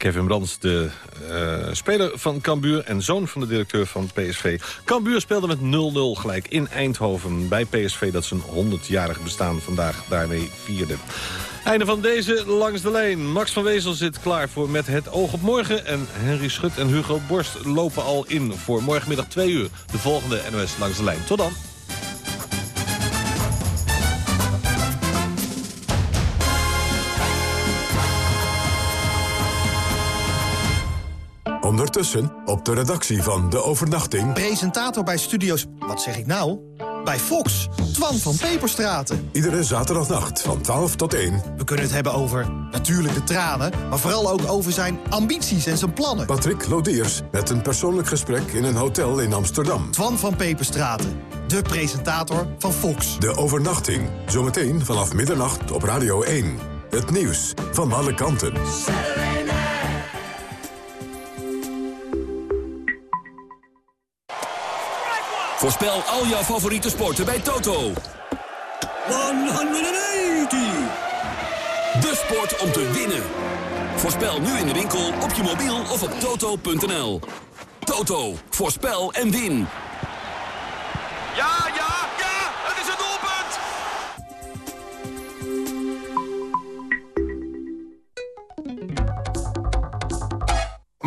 Kevin Brands, de uh, speler van Cambuur en zoon van de directeur van PSV. Cambuur speelde met 0-0 gelijk in Eindhoven bij PSV... dat zijn 100-jarig bestaan vandaag daarmee vierde. Einde van deze Langs de Lijn. Max van Wezel zit klaar voor Met het oog op morgen. En Henry Schut en Hugo Borst lopen al in voor morgenmiddag 2 uur. De volgende NOS Langs de Lijn. Tot dan. Ondertussen op de redactie van De Overnachting... Presentator bij Studio's... Wat zeg ik nou? Bij Fox, Twan van Peperstraten. Iedere zaterdagnacht van 12 tot 1. We kunnen het hebben over natuurlijk de tranen... maar vooral ook over zijn ambities en zijn plannen. Patrick Lodiers met een persoonlijk gesprek in een hotel in Amsterdam. Twan van Peperstraten, de presentator van Fox. De Overnachting, zometeen vanaf middernacht op Radio 1. Het nieuws van alle kanten. Voorspel al jouw favoriete sporten bij Toto. 180! De sport om te winnen. Voorspel nu in de winkel, op je mobiel of op toto.nl. Toto, voorspel en win. Ja, ja,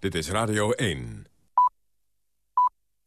Dit is Radio 1.